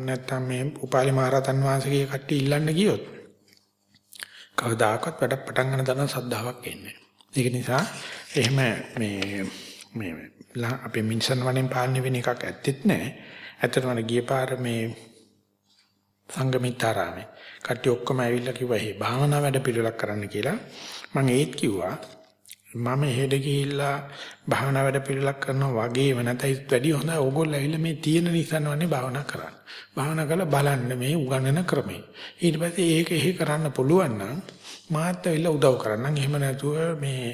Speaker 1: නැත්නම් මේ උපාලි මහරහතන් වහන්සේගේ කට්ටිය ඉල්ලන්න ගියොත් කවදාකවත් වැඩ පටන් ගන්න තරම් සද්ධාාවක් එන්නේ ඒක නිසා එහෙම මේ මේ අපේ මිනිසන් වලින් පාලනය වෙන එකක් ඇත්තෙත් නැහැ. ඇත්තටම ගිය පාර මේ සංගමිතාරාමේ කට්ටිය ඔක්කොම ඇවිල්ලා කිව්වා "හේ භාවනා වැඩ පිළිවෙලක් කරන්න" කියලා. මම ඒත් කිව්වා මම එහෙට ගිහිල්ලා භාවනා වැඩ පිළිවෙලක් කරනවා වගේම නැත්නම් වැඩි හොඳයි ඕගොල්ලෝ ඇවිල්ලා මේ තියෙන නිසනවන්නේ භාවනා කරන්න. භාවනා කරලා බලන්න මේ උගන්නන ක්‍රමය. ඊට පස්සේ ඒක එහෙ කරන්න පුළුවන් නම් මාත් ඇවිල්ලා උදව් කරන්නම්. එහෙම නැතුව මේ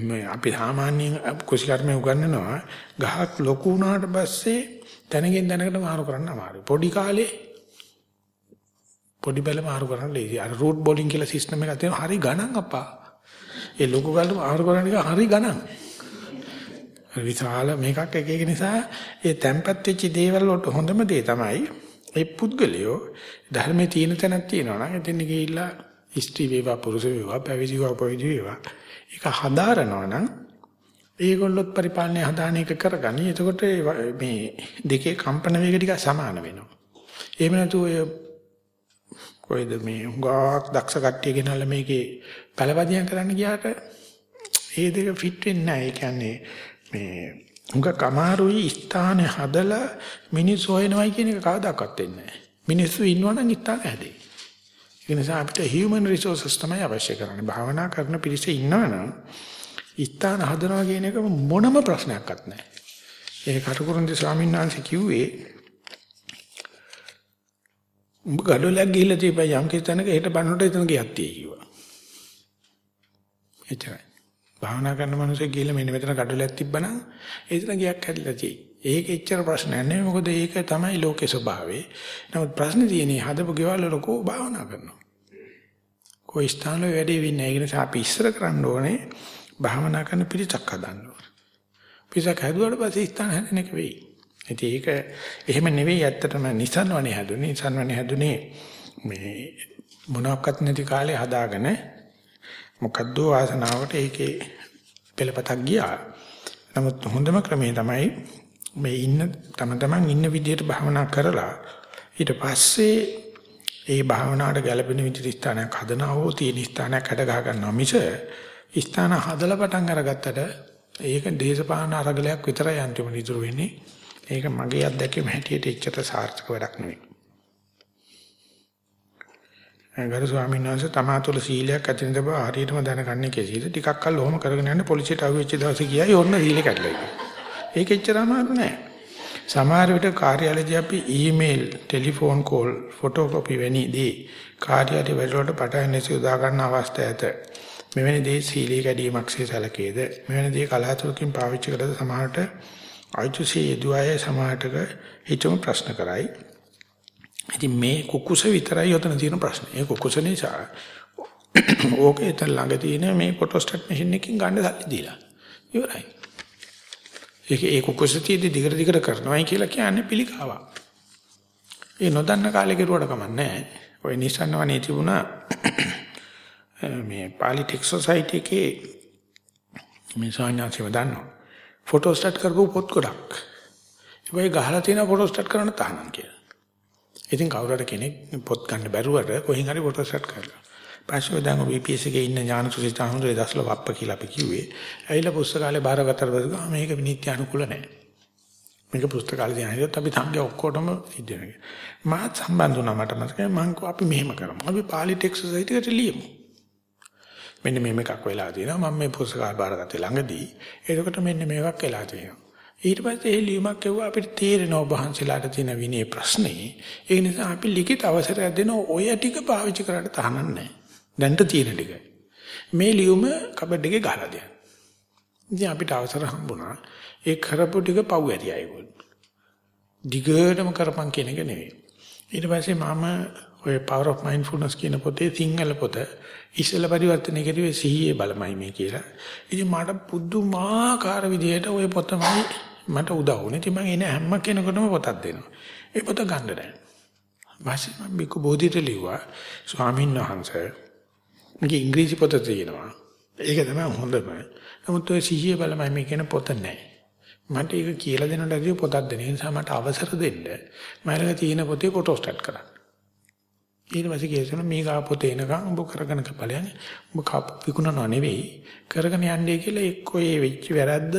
Speaker 1: මේ අපි සාමාන්‍යයෙන් කුසිකර්මයේ උගන්වනවා ගහක් ලොකු වුණාට පස්සේ තැනකින් තැනකට මාරු කරන්න අමාරුයි. පොඩි කාලේ පොඩි බැල මාරු කරන්න ලේසි. අර රූට් බෝලින් කියලා සිස්ටම් එකක් තියෙනවා. හරි ගණන් අප්පා. ඒ ලොකු ගල්ට මාරු කරන්න එක හරි ගණන්. විශාල මේකක් එක එක නිසා ඒ තැම්පත් වෙච්ච දේවල් වලට හොඳම දේ තමයි ඒ පුද්ගලයෝ ධර්මයේ තියෙන තැනක් තියෙනවා නම් එතන ගිහිල්ලා ස්ත්‍රී වේවා පුරුෂ වේවා පැවිදි වේවා පැවිදි වේවා ඒක හදාරනවා නම් ඒගොල්ලොත් පරිපාලනය හදාන එක කරගනි. එතකොට මේ දෙකේ කම්පන වේග ටික සමාන වෙනවා. එහෙම නැතු ඔය කොයිද මේ හුඟක් දක්ෂ කට්ටිය ගෙනල්ලා මේකේ පළවදියම් කරන්න ගියාට ඒ දෙක ෆිට වෙන්නේ නැහැ. ඒ කියන්නේ මේ හුඟක් අමාරුයි ස්ථානේ හදලා මිනිස්සු හොයනවයි කියන එක කවදාකවත් වෙන්නේ නැහැ. මිනිස්සු ඉන්නවනම් ස්ථාන හැදේ. ඒ නිසා අපිට human resources තමයි අවශ්‍ය කරන්නේ. භාවනා කරන පිරිස ඉන්නවනම් ස්ථාන හදනවා කියන එක මොනම ප්‍රශ්නයක්වත් නැහැ. ඒ කටුකුරුන්දි ස්වාමීන් වහන්සේ කිව්වේ උඹ ගඩොලක් ගිහිල්ලා තියපයි යම් කිසි හෙට බන්නට එතන ගියක් tie කිව්වා. එච්චරයි. භාවනා කරන මිනිස්සු ගිහිල්ලා මෙන්න මෙතන ගඩොලක් තිබ්බනම් එතන ගියක් හැදිලා තියෙයි. ඒක එච්චර ප්‍රශ්නයක් නෙවෙයි මොකද ඒක තමයි ලෝකේ ස්වභාවය. නමුත් ප්‍රශ්නේ තියෙන්නේ හදපු ගෙවල් වල කෝ භාවනා කරනවා. කොයි ස්ථානවල වැඩේ වෙන්නේ ඒ නිසා අපි ඉස්සර කරන්න ඕනේ භාවනා කරන පිළිසක් හදන්න ඕනේ. පිළිසක් හැදුවාට පස්සේ ස්ථාන හැදෙන එක වෙයි. ඉතින් ඒක එහෙම නෙවෙයි ඇත්තටම නිසන්වනේ හැදුනේ. නිසන්වනේ හැදුනේ මේ මොනක්වත් නැති කාලේ හදාගෙන මොකද්ද වාසනාවට ඒකේ පෙළපතක් ගියා. නමුත් හොඳම ක්‍රමේ තමයි මේ ඉන්න තම තමන් ඉන්න විදිහට භාවනා කරලා ඊට පස්සේ ඒ භාවනාවට ගැළපෙන විදිහට ස්ථානයක් හදනවා හෝ තියෙන ස්ථානයක් හද ගහ ගන්නවා මිස ස්ථාන හදලා පටන් අරගත්තට ඒක දේශපාලන අරගලයක් විතරයි අන්තිමට ඉතුරු වෙන්නේ ඒක මගේ අත්දැකීම හැටියට එච්චර සාර්ථක වැඩක් නෙවෙයි. ගරු ස්වාමීන් වහන්සේ තමා තුළ සීලයක් ඇති නැති බව හරියටම දැනගන්නේ කෙසේද? ටිකක් කල් ඔහොම කරගෙන යන්න පොලිසියට අහුවෙච්ච දවසේ ගියායි ඔන්න සීල කැඩලා ඉන්නේ. ඒක එච්චර අමාරු නෑ. සමහර විට කාර්යාලයේදී අපි ඊමේල්, ටෙලිෆෝන් කෝල්, ෆොටෝකොපි වැනි දේ කාර්යාලයේ වලට පටන් නැසි උදා ගන්න අවස්ථා ඇත. මෙවැනි දේ සීලී කැඩීමක් සැලකේද? මෙවැනි දේ කලාතුරකින් පාවිච්චි කළද සමහරට අයිතුසේ යදුවය සමාහටක හිතම ප්‍රශ්න කරයි. ඉතින් මේ කුකුස විතරයි යතන තියෙන ප්‍රශ්නේ. ඒ කුකුස නිසා ඕකේ තන ළඟ තියෙන මේ ෆොටෝස්ටැට් මැෂින් එකකින් ගන්න සල්ලි දීලා. ඉවරයි. ඒක ඒ කුකුස තියදී දිගට දිගට කරනවායි කියලා කියන්නේ පිළිකාවක්. ඒ නොදන්න කාලේ කෙරුවට කමන්නේ ඔය නිසන්න වනේ තිබුණා මේ පාලිටික් සොසයිටි එකේ මේ සාඥාසිව දන්නවා ෆොටෝ ස්ටාර්ට් කරපු පොත් ගොඩක් ඒ ගහලා තියෙන ෆොටෝ ස්ටාර්ට් කරන්න තහනම් කියලා ඉතින් කවුරුහරි කෙනෙක් පොත් ගන්න බැරුවට කොහෙන් හරි ෆොටෝ ස්ටාර්ට් කරලා පස්සේ දැන් BPS එකේ ඉන්න ඥානසුසිත අහමුදේ දස්ල වප්ප කියලා අපි කිව්වේ. ඇවිල්ලා පුස්තකාලේ බාරගත්තට පස්සේ මේක විනිත්‍ය අනුකූල නැහැ. මේක පුස්තකාලේ දිහා හිටියොත් අපි සංගය ඔක්කොටම සිද්ධ වෙනවා. මාත් සම්බන්ධ වුණා මට මතකයි මං අපි මෙහෙම කරමු. අපි පාලි ටෙක්ස් සොසයිටි එකට ලියමු. මෙන්න මේ මේකක් වෙලා තියෙනවා. මම මේ පුස්තකාල බාරගත්තේ ළඟදී. එතකොට මෙන්න මේවක් වෙලා තියෙනවා. ඊට පස්සේ ඒ ලියුමක් කියුවා අපිට තේරෙනවා වහන්සලාට තියෙන විනය ප්‍රශ්නේ. ඒ නිසා අපි ලිඛිත අවසරයක් දෙන ඔය ටික පාවිච්චි කරන්න තහනම් නැහැ. දැන්ට තියෙන ටික. මේ ලියුම කබඩ් එකේ ගහලා දෙන්න. ඉතින් අපිට අවසර හම්බුණා. ඒ කරපු ටික පව් ඇති අයගොල්ලෝ. දිගටම කරපන් කියන එක නෙවෙයි. ඊට පස්සේ මම ඔය power of mindfulness කියන පොතේ සිංහල පොත ඉස්සෙල්ලා පරිවර්තනය කරුවේ සිහියේ බලමයි මේ කියලා. ඉතින් මට පුදුමාකාර විදිහට ඔය පොතමයි මට උදව් වුණේ. ඉතින් මම එන හැම කෙනෙකුටම පොතක් දෙනවා. ඒ පොත ගන්න දැන්. වාසිය මම බිකු බෝධිට ලිව්වා ස්වාමීන් වහන්සේ මේකේ ඉංග්‍රීසි පොත තියෙනවා. ඒක තමයි හොඳම. නමුත් ඔය සිහිය බලමයි මේ කියන පොත නැහැ. මට ඒක කියලා දෙන්නට ඇති පොතක් දෙන්න. ඒ නිසා මට අවසර දෙන්න. මම ළඟ තියෙන පොතේ ෆොටෝ ස්ටාර්ට් කරන්න. ඊට පස්සේ කියනවා මේ ගා පොතේ එනකම් ඔබ කරගෙන කපලයන් ඔබ විකුණනව නෙවෙයි කරගෙන යන්නේ කියලා එක්කෝ ඒ වෙච්ච වැරද්ද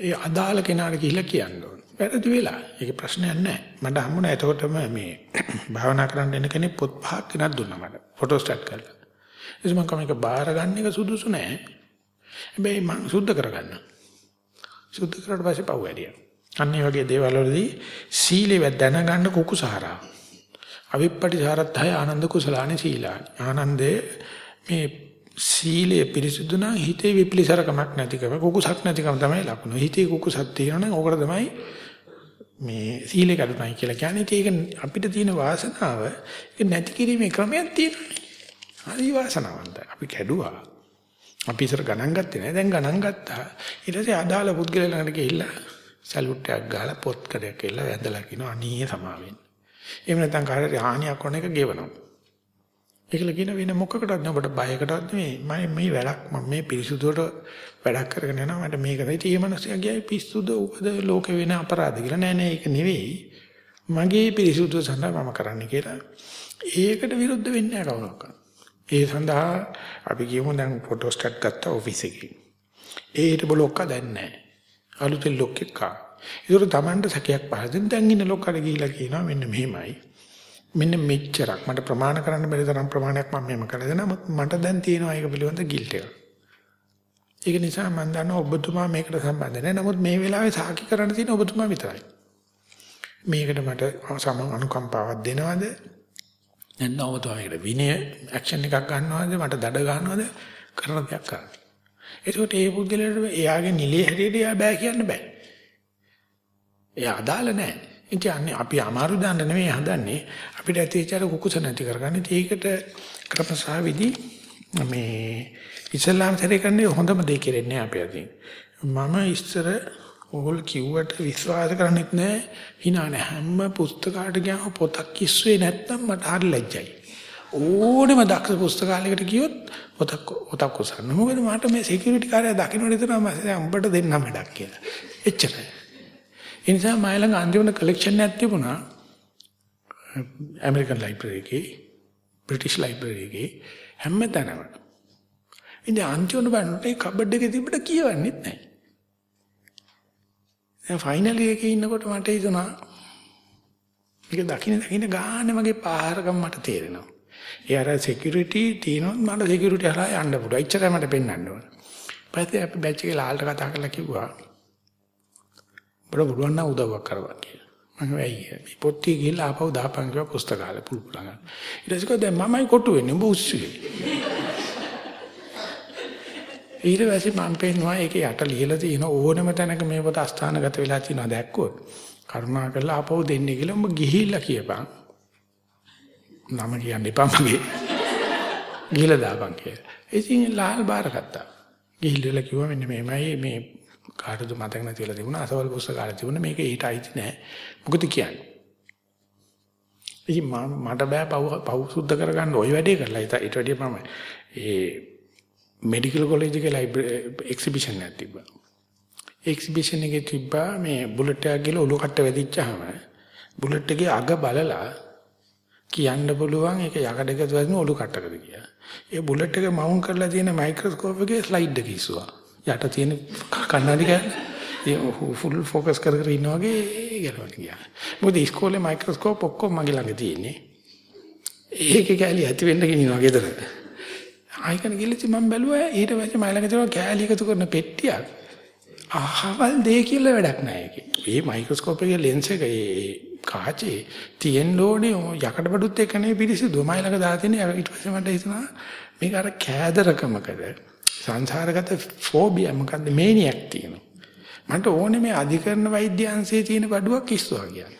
Speaker 1: ඒ අදාළ කෙනාට ගිහිල්ලා කියන්න ඕන. වැරදි වෙලා. ඒක ප්‍රශ්නයක් නැහැ. මට හම්බුණා එතකොටම මේ භාවනා කරන්න එන කෙනෙක් පොත් පහක් ගෙනත් දුන්නා මට. ෆොටෝ ස්ටාර්ට් කරලා. එතකොට මම කම එක බාර ගන්න එක සුදුසු නෑ. හැබැයි මං සුද්ධ කරගන්න. සුද්ධ කරලා පස්සේ පව් වැඩිය. අන්න ඒ වගේ දේවල් වලදී සීලෙ දැනගන්න කුකුසහරා. අවිප්පටිසාරත්හය ආනන්ද කුසලානේ සීලානි. ආනන්දේ මේ සීලය පිරිසුදු නම් හිතේ විපලිසරකමක් නැතිකම කුකුසක් නැතිකම තමයි ලකුණ. හිතේ කුකුසක් තියෙනවනම් ඕකට තමයි මේ සීලේ කඩුණයි කියලා කියන්නේ. ඒක අපිට තියෙන වාසනාව ඒක නැති කිරීමේ ක්‍රමයක් තියෙනවා. හරි වාසනාවන්තයි. අපි කැඩුවා. අපි ඉතර ගණන් ගත්තේ නැහැ. දැන් ගණන් ගත්තා. ඊට පස්සේ අදාළ පුද්ගලයා ළඟට ගිහිල්ලා සැලුට් එකක් ගහලා පොත් කඩයක් කියලා වැඳලා කියනවා අනී සමාවෙන්න. එහෙම නැත්නම් කාටද හානියක් වුණ එක ගෙවනවා. ඒකල කියන වෙන මොකකටද ඔබට බයකටවත් නෙමෙයි. මම මේ වැඩක් මම මේ පිරිසුදුවට වැඩක් කරගෙන යනවා. මට මේක දෙයි. ඒ මනසයා කියයි පිස්සුද උපද ලෝක වෙන අපරාධ කියලා. නෑ නෑ ඒක නෙවෙයි. මගේ පිරිසුදුව සඳහා මම කරන්න කියලා. ඒකට විරුද්ධ වෙන්නේ නැහැ කවුරක්වත්. ඒ සඳහා අපි කියමු දැන් ෆොටෝ ස්ටාට් ගත්ත ඔෆිස් එකේ. ඒ හිටපු ලොක්කා දැන් නැහැ. අලුතෙන් ලොක්කෙක් ආ. ඒකට Tamanට සැකයක් පහදින් දැන් ඉන්න ලොක්කට ගිහිලා කියනවා මෙන්න මෙහෙමයි. මෙන්න මෙච්චරක් මට ප්‍රමාණ කරන්න බැරි තරම් ප්‍රමාණයක් මම මෙහෙම කළා. නමුත් මට දැන් තියෙනවා ඒක පිළිබඳ ගිල්ට් එක. ඒක නිසා මම දන්නවා ඔබතුමා මේකට සම්බන්ධ නැහැ. නමුත් මේ වෙලාවේ සාකි කරන්න තියෙන ඔබතුමා විතරයි. මේකට මට සම අනුකම්පාවක් දෙනවද? නැත්නම් ඔබතුමාට විනය ඇක්ෂන් එකක් ගන්නවද මට දඩ ගන්නවද කරන දෙයක් කරන්න. ඒකට ඒ පුද්ගලයාට එයාගේ නිලයේ හැටියට එයා බෑ කියන්න බෑ. එයා අදාළ නැහැ. ඉතින් අපි අමාරු දාන්න නෙමෙයි හදන්නේ අපිට ඇතිචාර කුකුස නැති කරගන්න. ඒකට ක්‍රමසාවිදි මේ ඉස්ලාම් තරේ කරන්නේ හොඳම දෙයක් කෙරෙන්නේ අපි අදින්. මම ඉස්සර ඕගොල්ලෝ කිව්වට විශ්වාස කරන්නෙත් නෑ hina නෑ හැම පුස්තකාලට ගියාම පොතක් කිස්සුවේ නැත්තම් මට හරි ලැජ්ජයි ඕනෙම දක්ෂ පුස්තකාලයකට ගියොත් පොතක් පොතක් උසන්න. මොකද මට මේ සිකියුරිටි කාර්යය දකින්න විතරම උඹට දෙන්න වැඩක් කියලා. එච්චරයි. ඒ නිසා මම ළඟ අන්තිම කලෙක්ෂන් එකක් තිබුණා. ඇමරිකන් ලයිබ්‍රරි එකේ බ්‍රිටිෂ් ලයිබ්‍රරි එකේ හැමතැනම ඉතින් අන්තිමට බලනකොට ඒ කබඩ් එකේ තිබ්බට කියවන්නෙත් නැහැ. දැන් ෆයිනල් එකේ ඉන්නකොට මට හිතුණා මේක දකින්න දකින්න ගානේ මගේ පාරකම් මට තේරෙනවා. ඒ අර සිකියුරිටි තියෙනොත් මට සිකියුරිටි හරහා යන්න පුළුවන්. එච්චරයි මට පෙන්වන්න ඕන. පස්සේ අපි බැච් එකේ ලාල්ට කතා කරලා කිව්වා. බඩ පුළුවන් නම් උදව්වක් කරවා කියලා. මම වෙයි මේ පොත්ටි ගිහලා ආපහු දාපන් කිව්වා පුස්තකාලේ පුළුවන්. ඊට පස්සේ දැන් මමයි කොටු වෙන්නේ උඹ උස්සුවේ. ඊට පස්සේ මම පෙන්නවා ඒකේ යට ලියලා තියෙන ඕනම තැනක මේ පොත අස්ථානගත වෙලා තියෙනවා දැක්කොත් කරුණා කරලා ආපහු දෙන්නේ කියලා උඹ ගිහිල්ලා කියපන්. නම කියන්න එපා මගේ. ගිහිල්ලා දාපන් කියලා. ඉතින් ලාල් බාරගත්තා. ගිහිල්ලා කිව්වා මෙන්න මේමයි මේ කාටද මතක නැති වෙලා තිබුණා අසවල් පුස්තකාලේ තිබුණා මේක ඊට අයිති නෑ. මොකද කියන්නේ? ඉතින් මට බෑ පව් පව් සුද්ධ කරගන්න ওই වැඩේ කරලා ඊට වැඩිය මම ඒ මෙඩිකල් කොලෙජ් එකේ එක්සිබිෂන් එකක් තිබ්බා. එක්සිබිෂන් එකේ තිබ්බා මේ බුලට් එකක් ගිහලා ඔලුව කට්ට වැදිච්චාම බුලට් එකේ අග බලලා කියන්න පුළුවන් ඒක යකඩක වැදින ඔලු කට්ටකද කියලා. ඒ බුලට් එක මවුන්ට් කරලා තියෙන මයික්‍රොස්කෝප් එකේ ස්ලයිඩ් එක ඉස්සුවා. යට තියෙන කණ්ණාඩි කෑල්ල ෆුල් ફોකස් කර කර ඉන්නා වගේ ගලවන්න ගියා. මොකද ඉස්කෝලේ මයික්‍රොස්කෝප් ඔක්කොම මගේ ළඟ තියෙන්නේ. ඒකේ කැලි ඇති වෙන්න ගෙනිනවා ගෙදර. ආයිකන ගිල්ලති මම බැලුවා ඊට පස්සේ මයි ළඟ තියෙන කැලි එකතු කරන පෙට්ටියක්. අහවල් දෙය කියලා වැඩක් නැහැ ඒකේ. මේ මයික්‍රොස්කෝප් එකේ ලෙන්ස් එක ඒ කාචේ තියෙන්න ඕනේ යකඩ බඩුත් එක්ක නේ පිළිසිදු මයි ළඟ දාලා තියෙන ඊට පස්සේ මට හිතුණා මේක අර කෑදරකමකද සංසාරගත ෆෝබියා මොකද්ද මේනියක් තියෙනවා. මට ඕනේ මේ අධිකරණ වෛද්‍ය අංශයේ තියෙන බඩුවක් කිස්සුවා කියන්නේ.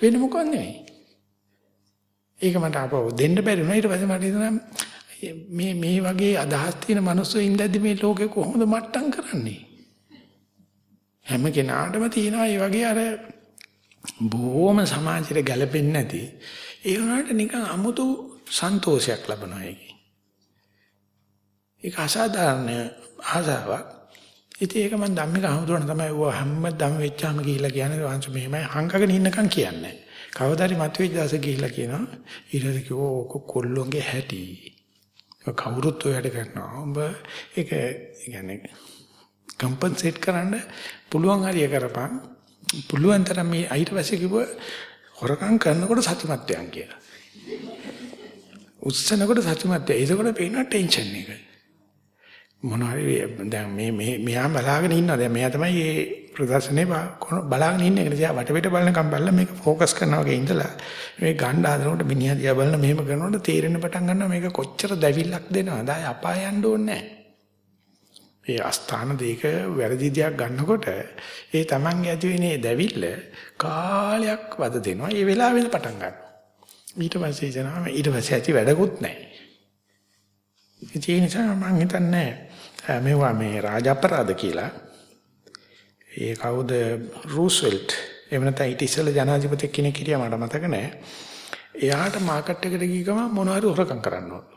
Speaker 1: වෙන මොකක් නෙවෙයි. ඒක මට අපව දෙන්න බැරි වුණා ඊට පස්සේ මට හිතුණා මේ මේ වගේ අදහස් තියෙන මිනිස්සු ඉඳද්දි මේ ලෝකේ කොහොමද මට්ටම් කරන්නේ? හැම කෙනාටම තියෙනවා මේ වගේ අර බොහොම සමාජයට ගැලපෙන්නේ නැති ඒ වුණාට නිකන් අමුතු සන්තෝෂයක් ලබනවා ඒකේ. ඒක අසාධාරණ ආසාවක්. ඉතින් ඒක මම ධම්මික අහමුදුරන තමයි ඌ හැමදාම වෙච්චාම ගිහිල්ලා කියන්නේ වංශ මෙහෙමයි හංගගෙන ඉන්නකම් කියන්නේ. කවදාරි මතුවෙච්ච දවසේ ගිහිල්ලා කියනවා ඊට කිව්වෝ ඔක කොල්ලොන්ගේ හැටි. කවුරුත් ඔය වැඩ කරනවා. උඹ ඒක يعني කම්පන්සේට් කරන්න පුළුවන් හරිය කරපන්. පුළුවන් තරම් මේ අහිරවැසි කිව්ව හොරකම් කරනකොට සතුටුමත් වෙනවා කියලා. උස්සනකොට සතුටුමත් වෙයි. ඒකෝට පේන ටෙන්ෂන් එක. මොනවාරි දැන් මේ මේ මෙයා බලාගෙන ඉන්නවා. දැන් මෙයා තමයි මේ ප්‍රදර්ශනේ බලාගෙන ඉන්නේ. ඒක නිසා වටපිට බලනකම් බලලා මේක ફોකස් කරනවා වගේ ඉඳලා මේ ගණ්ඩ හදනකොට මිනිහා දිහා බලන මෙහෙම කරනකොට තේරෙන පටන් ගන්නවා මේක කොච්චර දැවිල්ලක් දෙනවද? අපායන්න ඕනේ නැහැ. ඕනේ ඒ අස්ථාන දෙක වැරදි දියක් ගන්නකොට ඒ Tamange ඇති වෙනේ දැවිල්ල කාලයක් වද දෙනවා. ඒ වෙලාවෙම පටන් ගන්නවා. ඊට පස්සේ එනවා ඊට පස්සේ ඇති වැඩකුත් නැහැ. ඒ නිසා මම හිතන්නේ මේවා මේ රාජ අපරාධ කියලා. ඒ කවුද රූස්වෙල්ට් එහෙම නැත්නම් ඊට ඉස්සෙල්ලා ජනාධිපති කෙනෙක් හිටියා මට මතක නැහැ. එයාට මාකට් එකට ගිය ගමන් මොනවාරි හොරකම් කරන්න ඕන.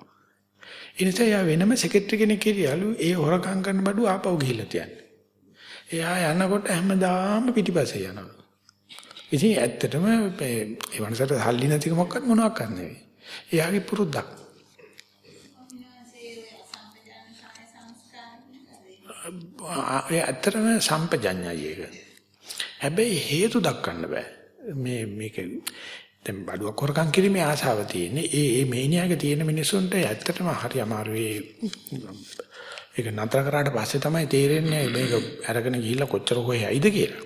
Speaker 1: ඒ නිසා එයා වෙනම සෙක්‍රටරි කෙනෙක් හිටියලු ඒ හොරකම් කරන බඩු ආපහු ගිහිල්ලා තියන්නේ. එයා යනකොට හැමදාම පිටිපස්සේ යනවා. ඉතින් ඇත්තටම ඒ වන්සට හල්ලි නැතික මොකක්වත් මොනවක් කරන්නේ. එයාගේ පුරුද්දක්. ඒ ඇත්තටම සම්පජඤ්ඤය ඒක. හැබැයි හේතු දක්වන්න බෑ. මේ මේක දැන් බඩුවක් හොරකම් කිරීමේ ආසාව තියෙන්නේ. ඒ ඒ මේනියාගේ තියෙන මිනිසුන්ට ඇත්තටම හරි අමාරුයි. ඒක නතර කරාට පස්සේ තමයි තේරෙන්නේ මේක අරගෙන ගිහිල්ලා කොච්චර කොහෙයිද කියලා.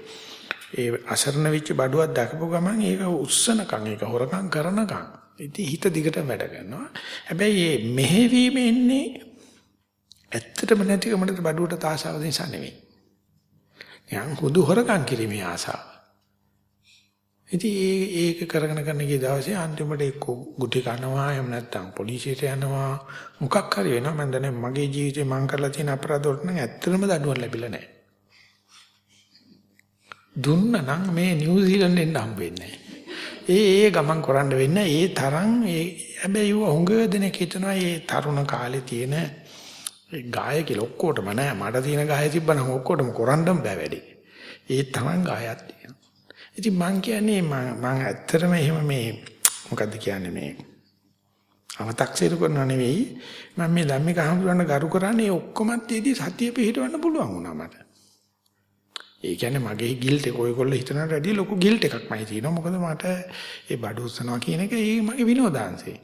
Speaker 1: ඒ අසරණ වෙච්ච බඩුවක් දැකපු ගමන් ඒක උස්සනකම් ඒක හොරකම් කරනකම් ඉතින් හිත දිගට වැඩ කරනවා. හැබැයි මේ මෙහෙවීම එන්නේ ඇත්තටම නැතිකමකට බඩුවට ආසාව නිසා නෙවෙයි. නිකන් හුදු හොරකම් කිරීමේ ආසාව. ඉතින් ඒක කරගෙන කරන ගිය දවසේ අන්තිමට එක්ක ගුටි කනවා එහෙම නැත්නම් පොලිසියට යනවා මොකක් හරි වෙනවා මම දන්නේ මගේ ජීවිතේ මං කරලා තියෙන අපරාධ වලට නම් ඇත්තටම දඬුවම් ලැබිලා නැහැ. දුන්නා නම් මේ නිව්සීලන්තෙන් එන්න හම්බෙන්නේ ඒ ඒ ගමන් කරන්න වෙන්නේ ඒ තරම් ඒ හැබැයි උංග දෙනෙක් හිටනවා ඒ තරුණ කාලේ තියෙන ඒ ගාය කියලා ඔක්කොටම නෑ මට තියෙන ගාය තිබ්බනම් ඔක්කොටම කරන්නම් බෑ වැඩි. ඒ තරම් ගායක් තියෙනවා. ඉතින් මං කියන්නේ මම ඇත්තටම එහෙම මේ මොකද්ද කියන්නේ මේ අව탁සිරු කරනව නෙවෙයි මම මේ ධම්මික හඳුනන ගරු කරන්නේ ඔක්කොමත් ඒදී සතිය පිහිටවන්න පුළුවන් වුණා මට. ඒ කියන්නේ මගේ ගිල්ට් එක ඔයගොල්ලෝ හිතනට වැඩිය ලොකු ගිල්ට් එකක්මයි තියෙනවා. මොකද මට ඒ බඩු උස්සනවා කියන එක ඒ මගේ විනෝදාංශේ.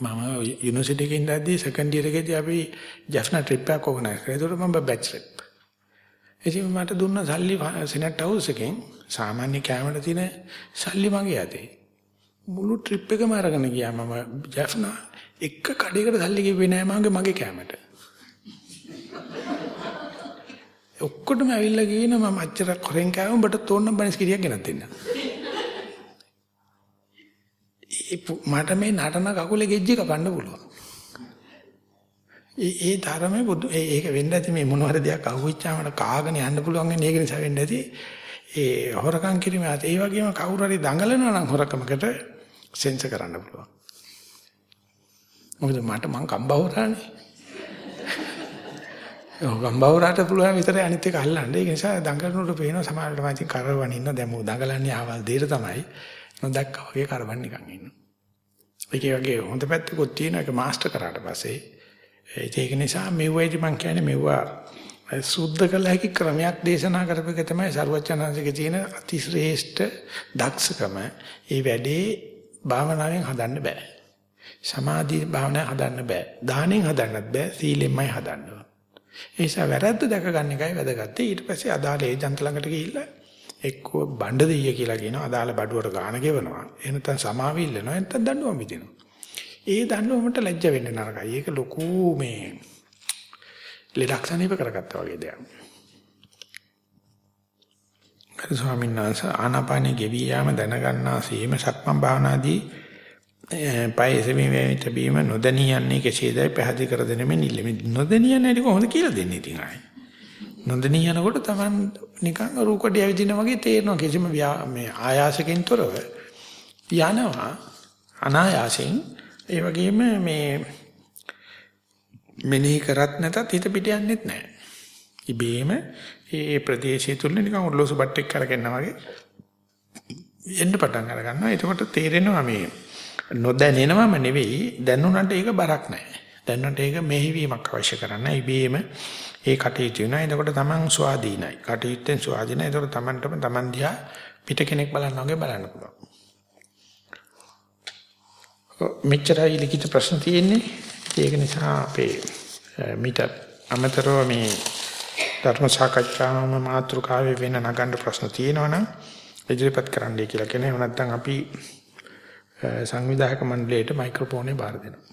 Speaker 1: මම යුනිවර්සිටි එකේ ඉඳද්දී සෙකන්ඩ් ඉයර් එකේදී අපි ජෆ්නා ට්‍රිප් එකක් ඕගනයිස් කරා. ඒකට මම බැච් ට්‍රිප්. ඉතින් මට දුන්න සල්ලි සෙනට් හවුස් එකෙන් සාමාන්‍ය කැමරට තියෙන සල්ලි මගේ අතේ. මුළු ට්‍රිප් එකම අරගෙන ගියා මම ජෆ්නා එක කඩේකට සල්ලි කිව්වේ නෑ මගේ මගේ කැමරට. ඔක්කොටම ඇවිල්ලා ගිහින මම අච්චර කොරෙන් කෑවම උඹට තෝරන බනිස් කිරියක් ගෙනත් දෙන්න. මට මේ නටන කකුලේ ගෙජ්ජි කපන්න පුළුවන්. ඒ ඒ ධර්මයේ බුදු ඒක වෙන්න ඇති මේ මොනවාර දෙයක් අහුවෙච්චාම කාගෙන යන්න පුළුවන් වෙන ඒක නිසා වෙන්න ඇති. ඒ හොරකම් කිරීම ඒ වගේම කවුරු හරි දඟලනවා නම් හොරකමකට සෙන්ස කරන්න පුළුවන්. මොකද මට මං කම්බවරානේ. ඔව් කම්බවරාට පුළුවන් විතරයි අනිත් එක අල්ලන්න. ඒ නිසා දඟලනකොට පේනවා සමහරවිට මම ඉතින් කරවන්න ඉන්න දැන් මොකද දඟලන්නේ ආවල් දෙයට තමයි. නොදැක්කා වගේ කරවන්න නිකන් ඉන්නවා. ඒකේ වගේ හොඳ පැත්තකුත් තියෙන එක මාස්ටර් කරාට පස්සේ ඒක නිසා මෙව්වයිදි මං කියන්නේ මෙව්වා සුද්ධ කළ හැකි ක්‍රමයක් දේශනා කරපෙක තමයි ਸਰවචනංශිකේ තියෙන අතිශ්‍රේෂ්ඨ දක්ෂකම. ඒ වැඩේ භාවනාවෙන් හදන්න බෑ. සමාධි භාවනාවෙන් හදන්න බෑ. දානෙන් හදන්නත් බෑ. සීලෙන්මයි හදන්න ඕන. ඒ නිසා වැරද්ද දැක ගන්න එකයි වැදගත්. ඊට පස්සේ අදාළ ඒජන්ත ළඟට ගිහිල්ලා එක්කෝ බණ්ඩ දෙයිය කියලා කියනවා. අදාළ බඩුවට ගාන ගෙවනවා. එහෙම නැත්නම් සමාවිල්ලනවා. නැත්නම් දඬුවම් විදිනවා. ඒ දඬුවමට ලැජ්ජ වෙන්න නරකයි. ඒක ලොකු මේ ලෙඩක් සනීප කරගත්තා වගේ දෙයක්. ගරු ස්වාමීන් වහන්සේ ආනාපානෙ ගෙවි යාම දැනගන්නා සීම සක්මන් භාවනාදී පය එසවීමට බීම නොදැනී යන්නේ කෙසේදයි පැහැදිලි කර දෙනෙමින් ඉල්ලෙමි. නොදැනී යන්නේ කොහොමද කියලා දෙන්නේ ඉතින් ආයේ. නොදැනී යනකොට Taman නිකන් රූකඩිය විදින වගේ තේරෙනවා කිසිම මේ ආයාසකින් තොරව යනවා අනායාසෙන් ඒ වගේම මේ මෙනෙහි කරත් නැතත් හිත පිට යන්නෙත් නැහැ. ඉබේම ඒ ප්‍රදේශය තුල නිකන් ඔරලෝසු බට්ටෙක් කරගෙනා වගේ එන්න පටන් අර ගන්නවා. එතකොට තේරෙනවා මේ නොදැනෙනවම නෙවෙයි දැනුණාට ඒක බරක් නැහැ. දැනුණාට ඒක මෙහෙවීමක් අවශ්‍ය කරන්නේ. ඉබේම ඒ කටයුතු වෙනවා. එතකොට Taman ස්වාධීනයි. කටයුත්තෙන් ස්වාධීනයි. එතකොට Tamanටම Taman දිහා පිට කෙනෙක් බලනවා වගේ බලන්න පුළුවන්. මෙච්චරයි ලිඛිත ප්‍රශ්න තියෙන්නේ. ඒක නිසා අපේ මිට අමතරව මේ ධර්ම සාකච්ඡාවම මාතෘකාවේ වෙන නගන්න ප්‍රශ්න තියෙනවනම් ඉදිරිපත් කරන්නයි කියලා කියනවා. නැත්නම් අපි සංවිධායක මණ්ඩලයට මයික්‍රොෆෝනේ බාර දෙනවා.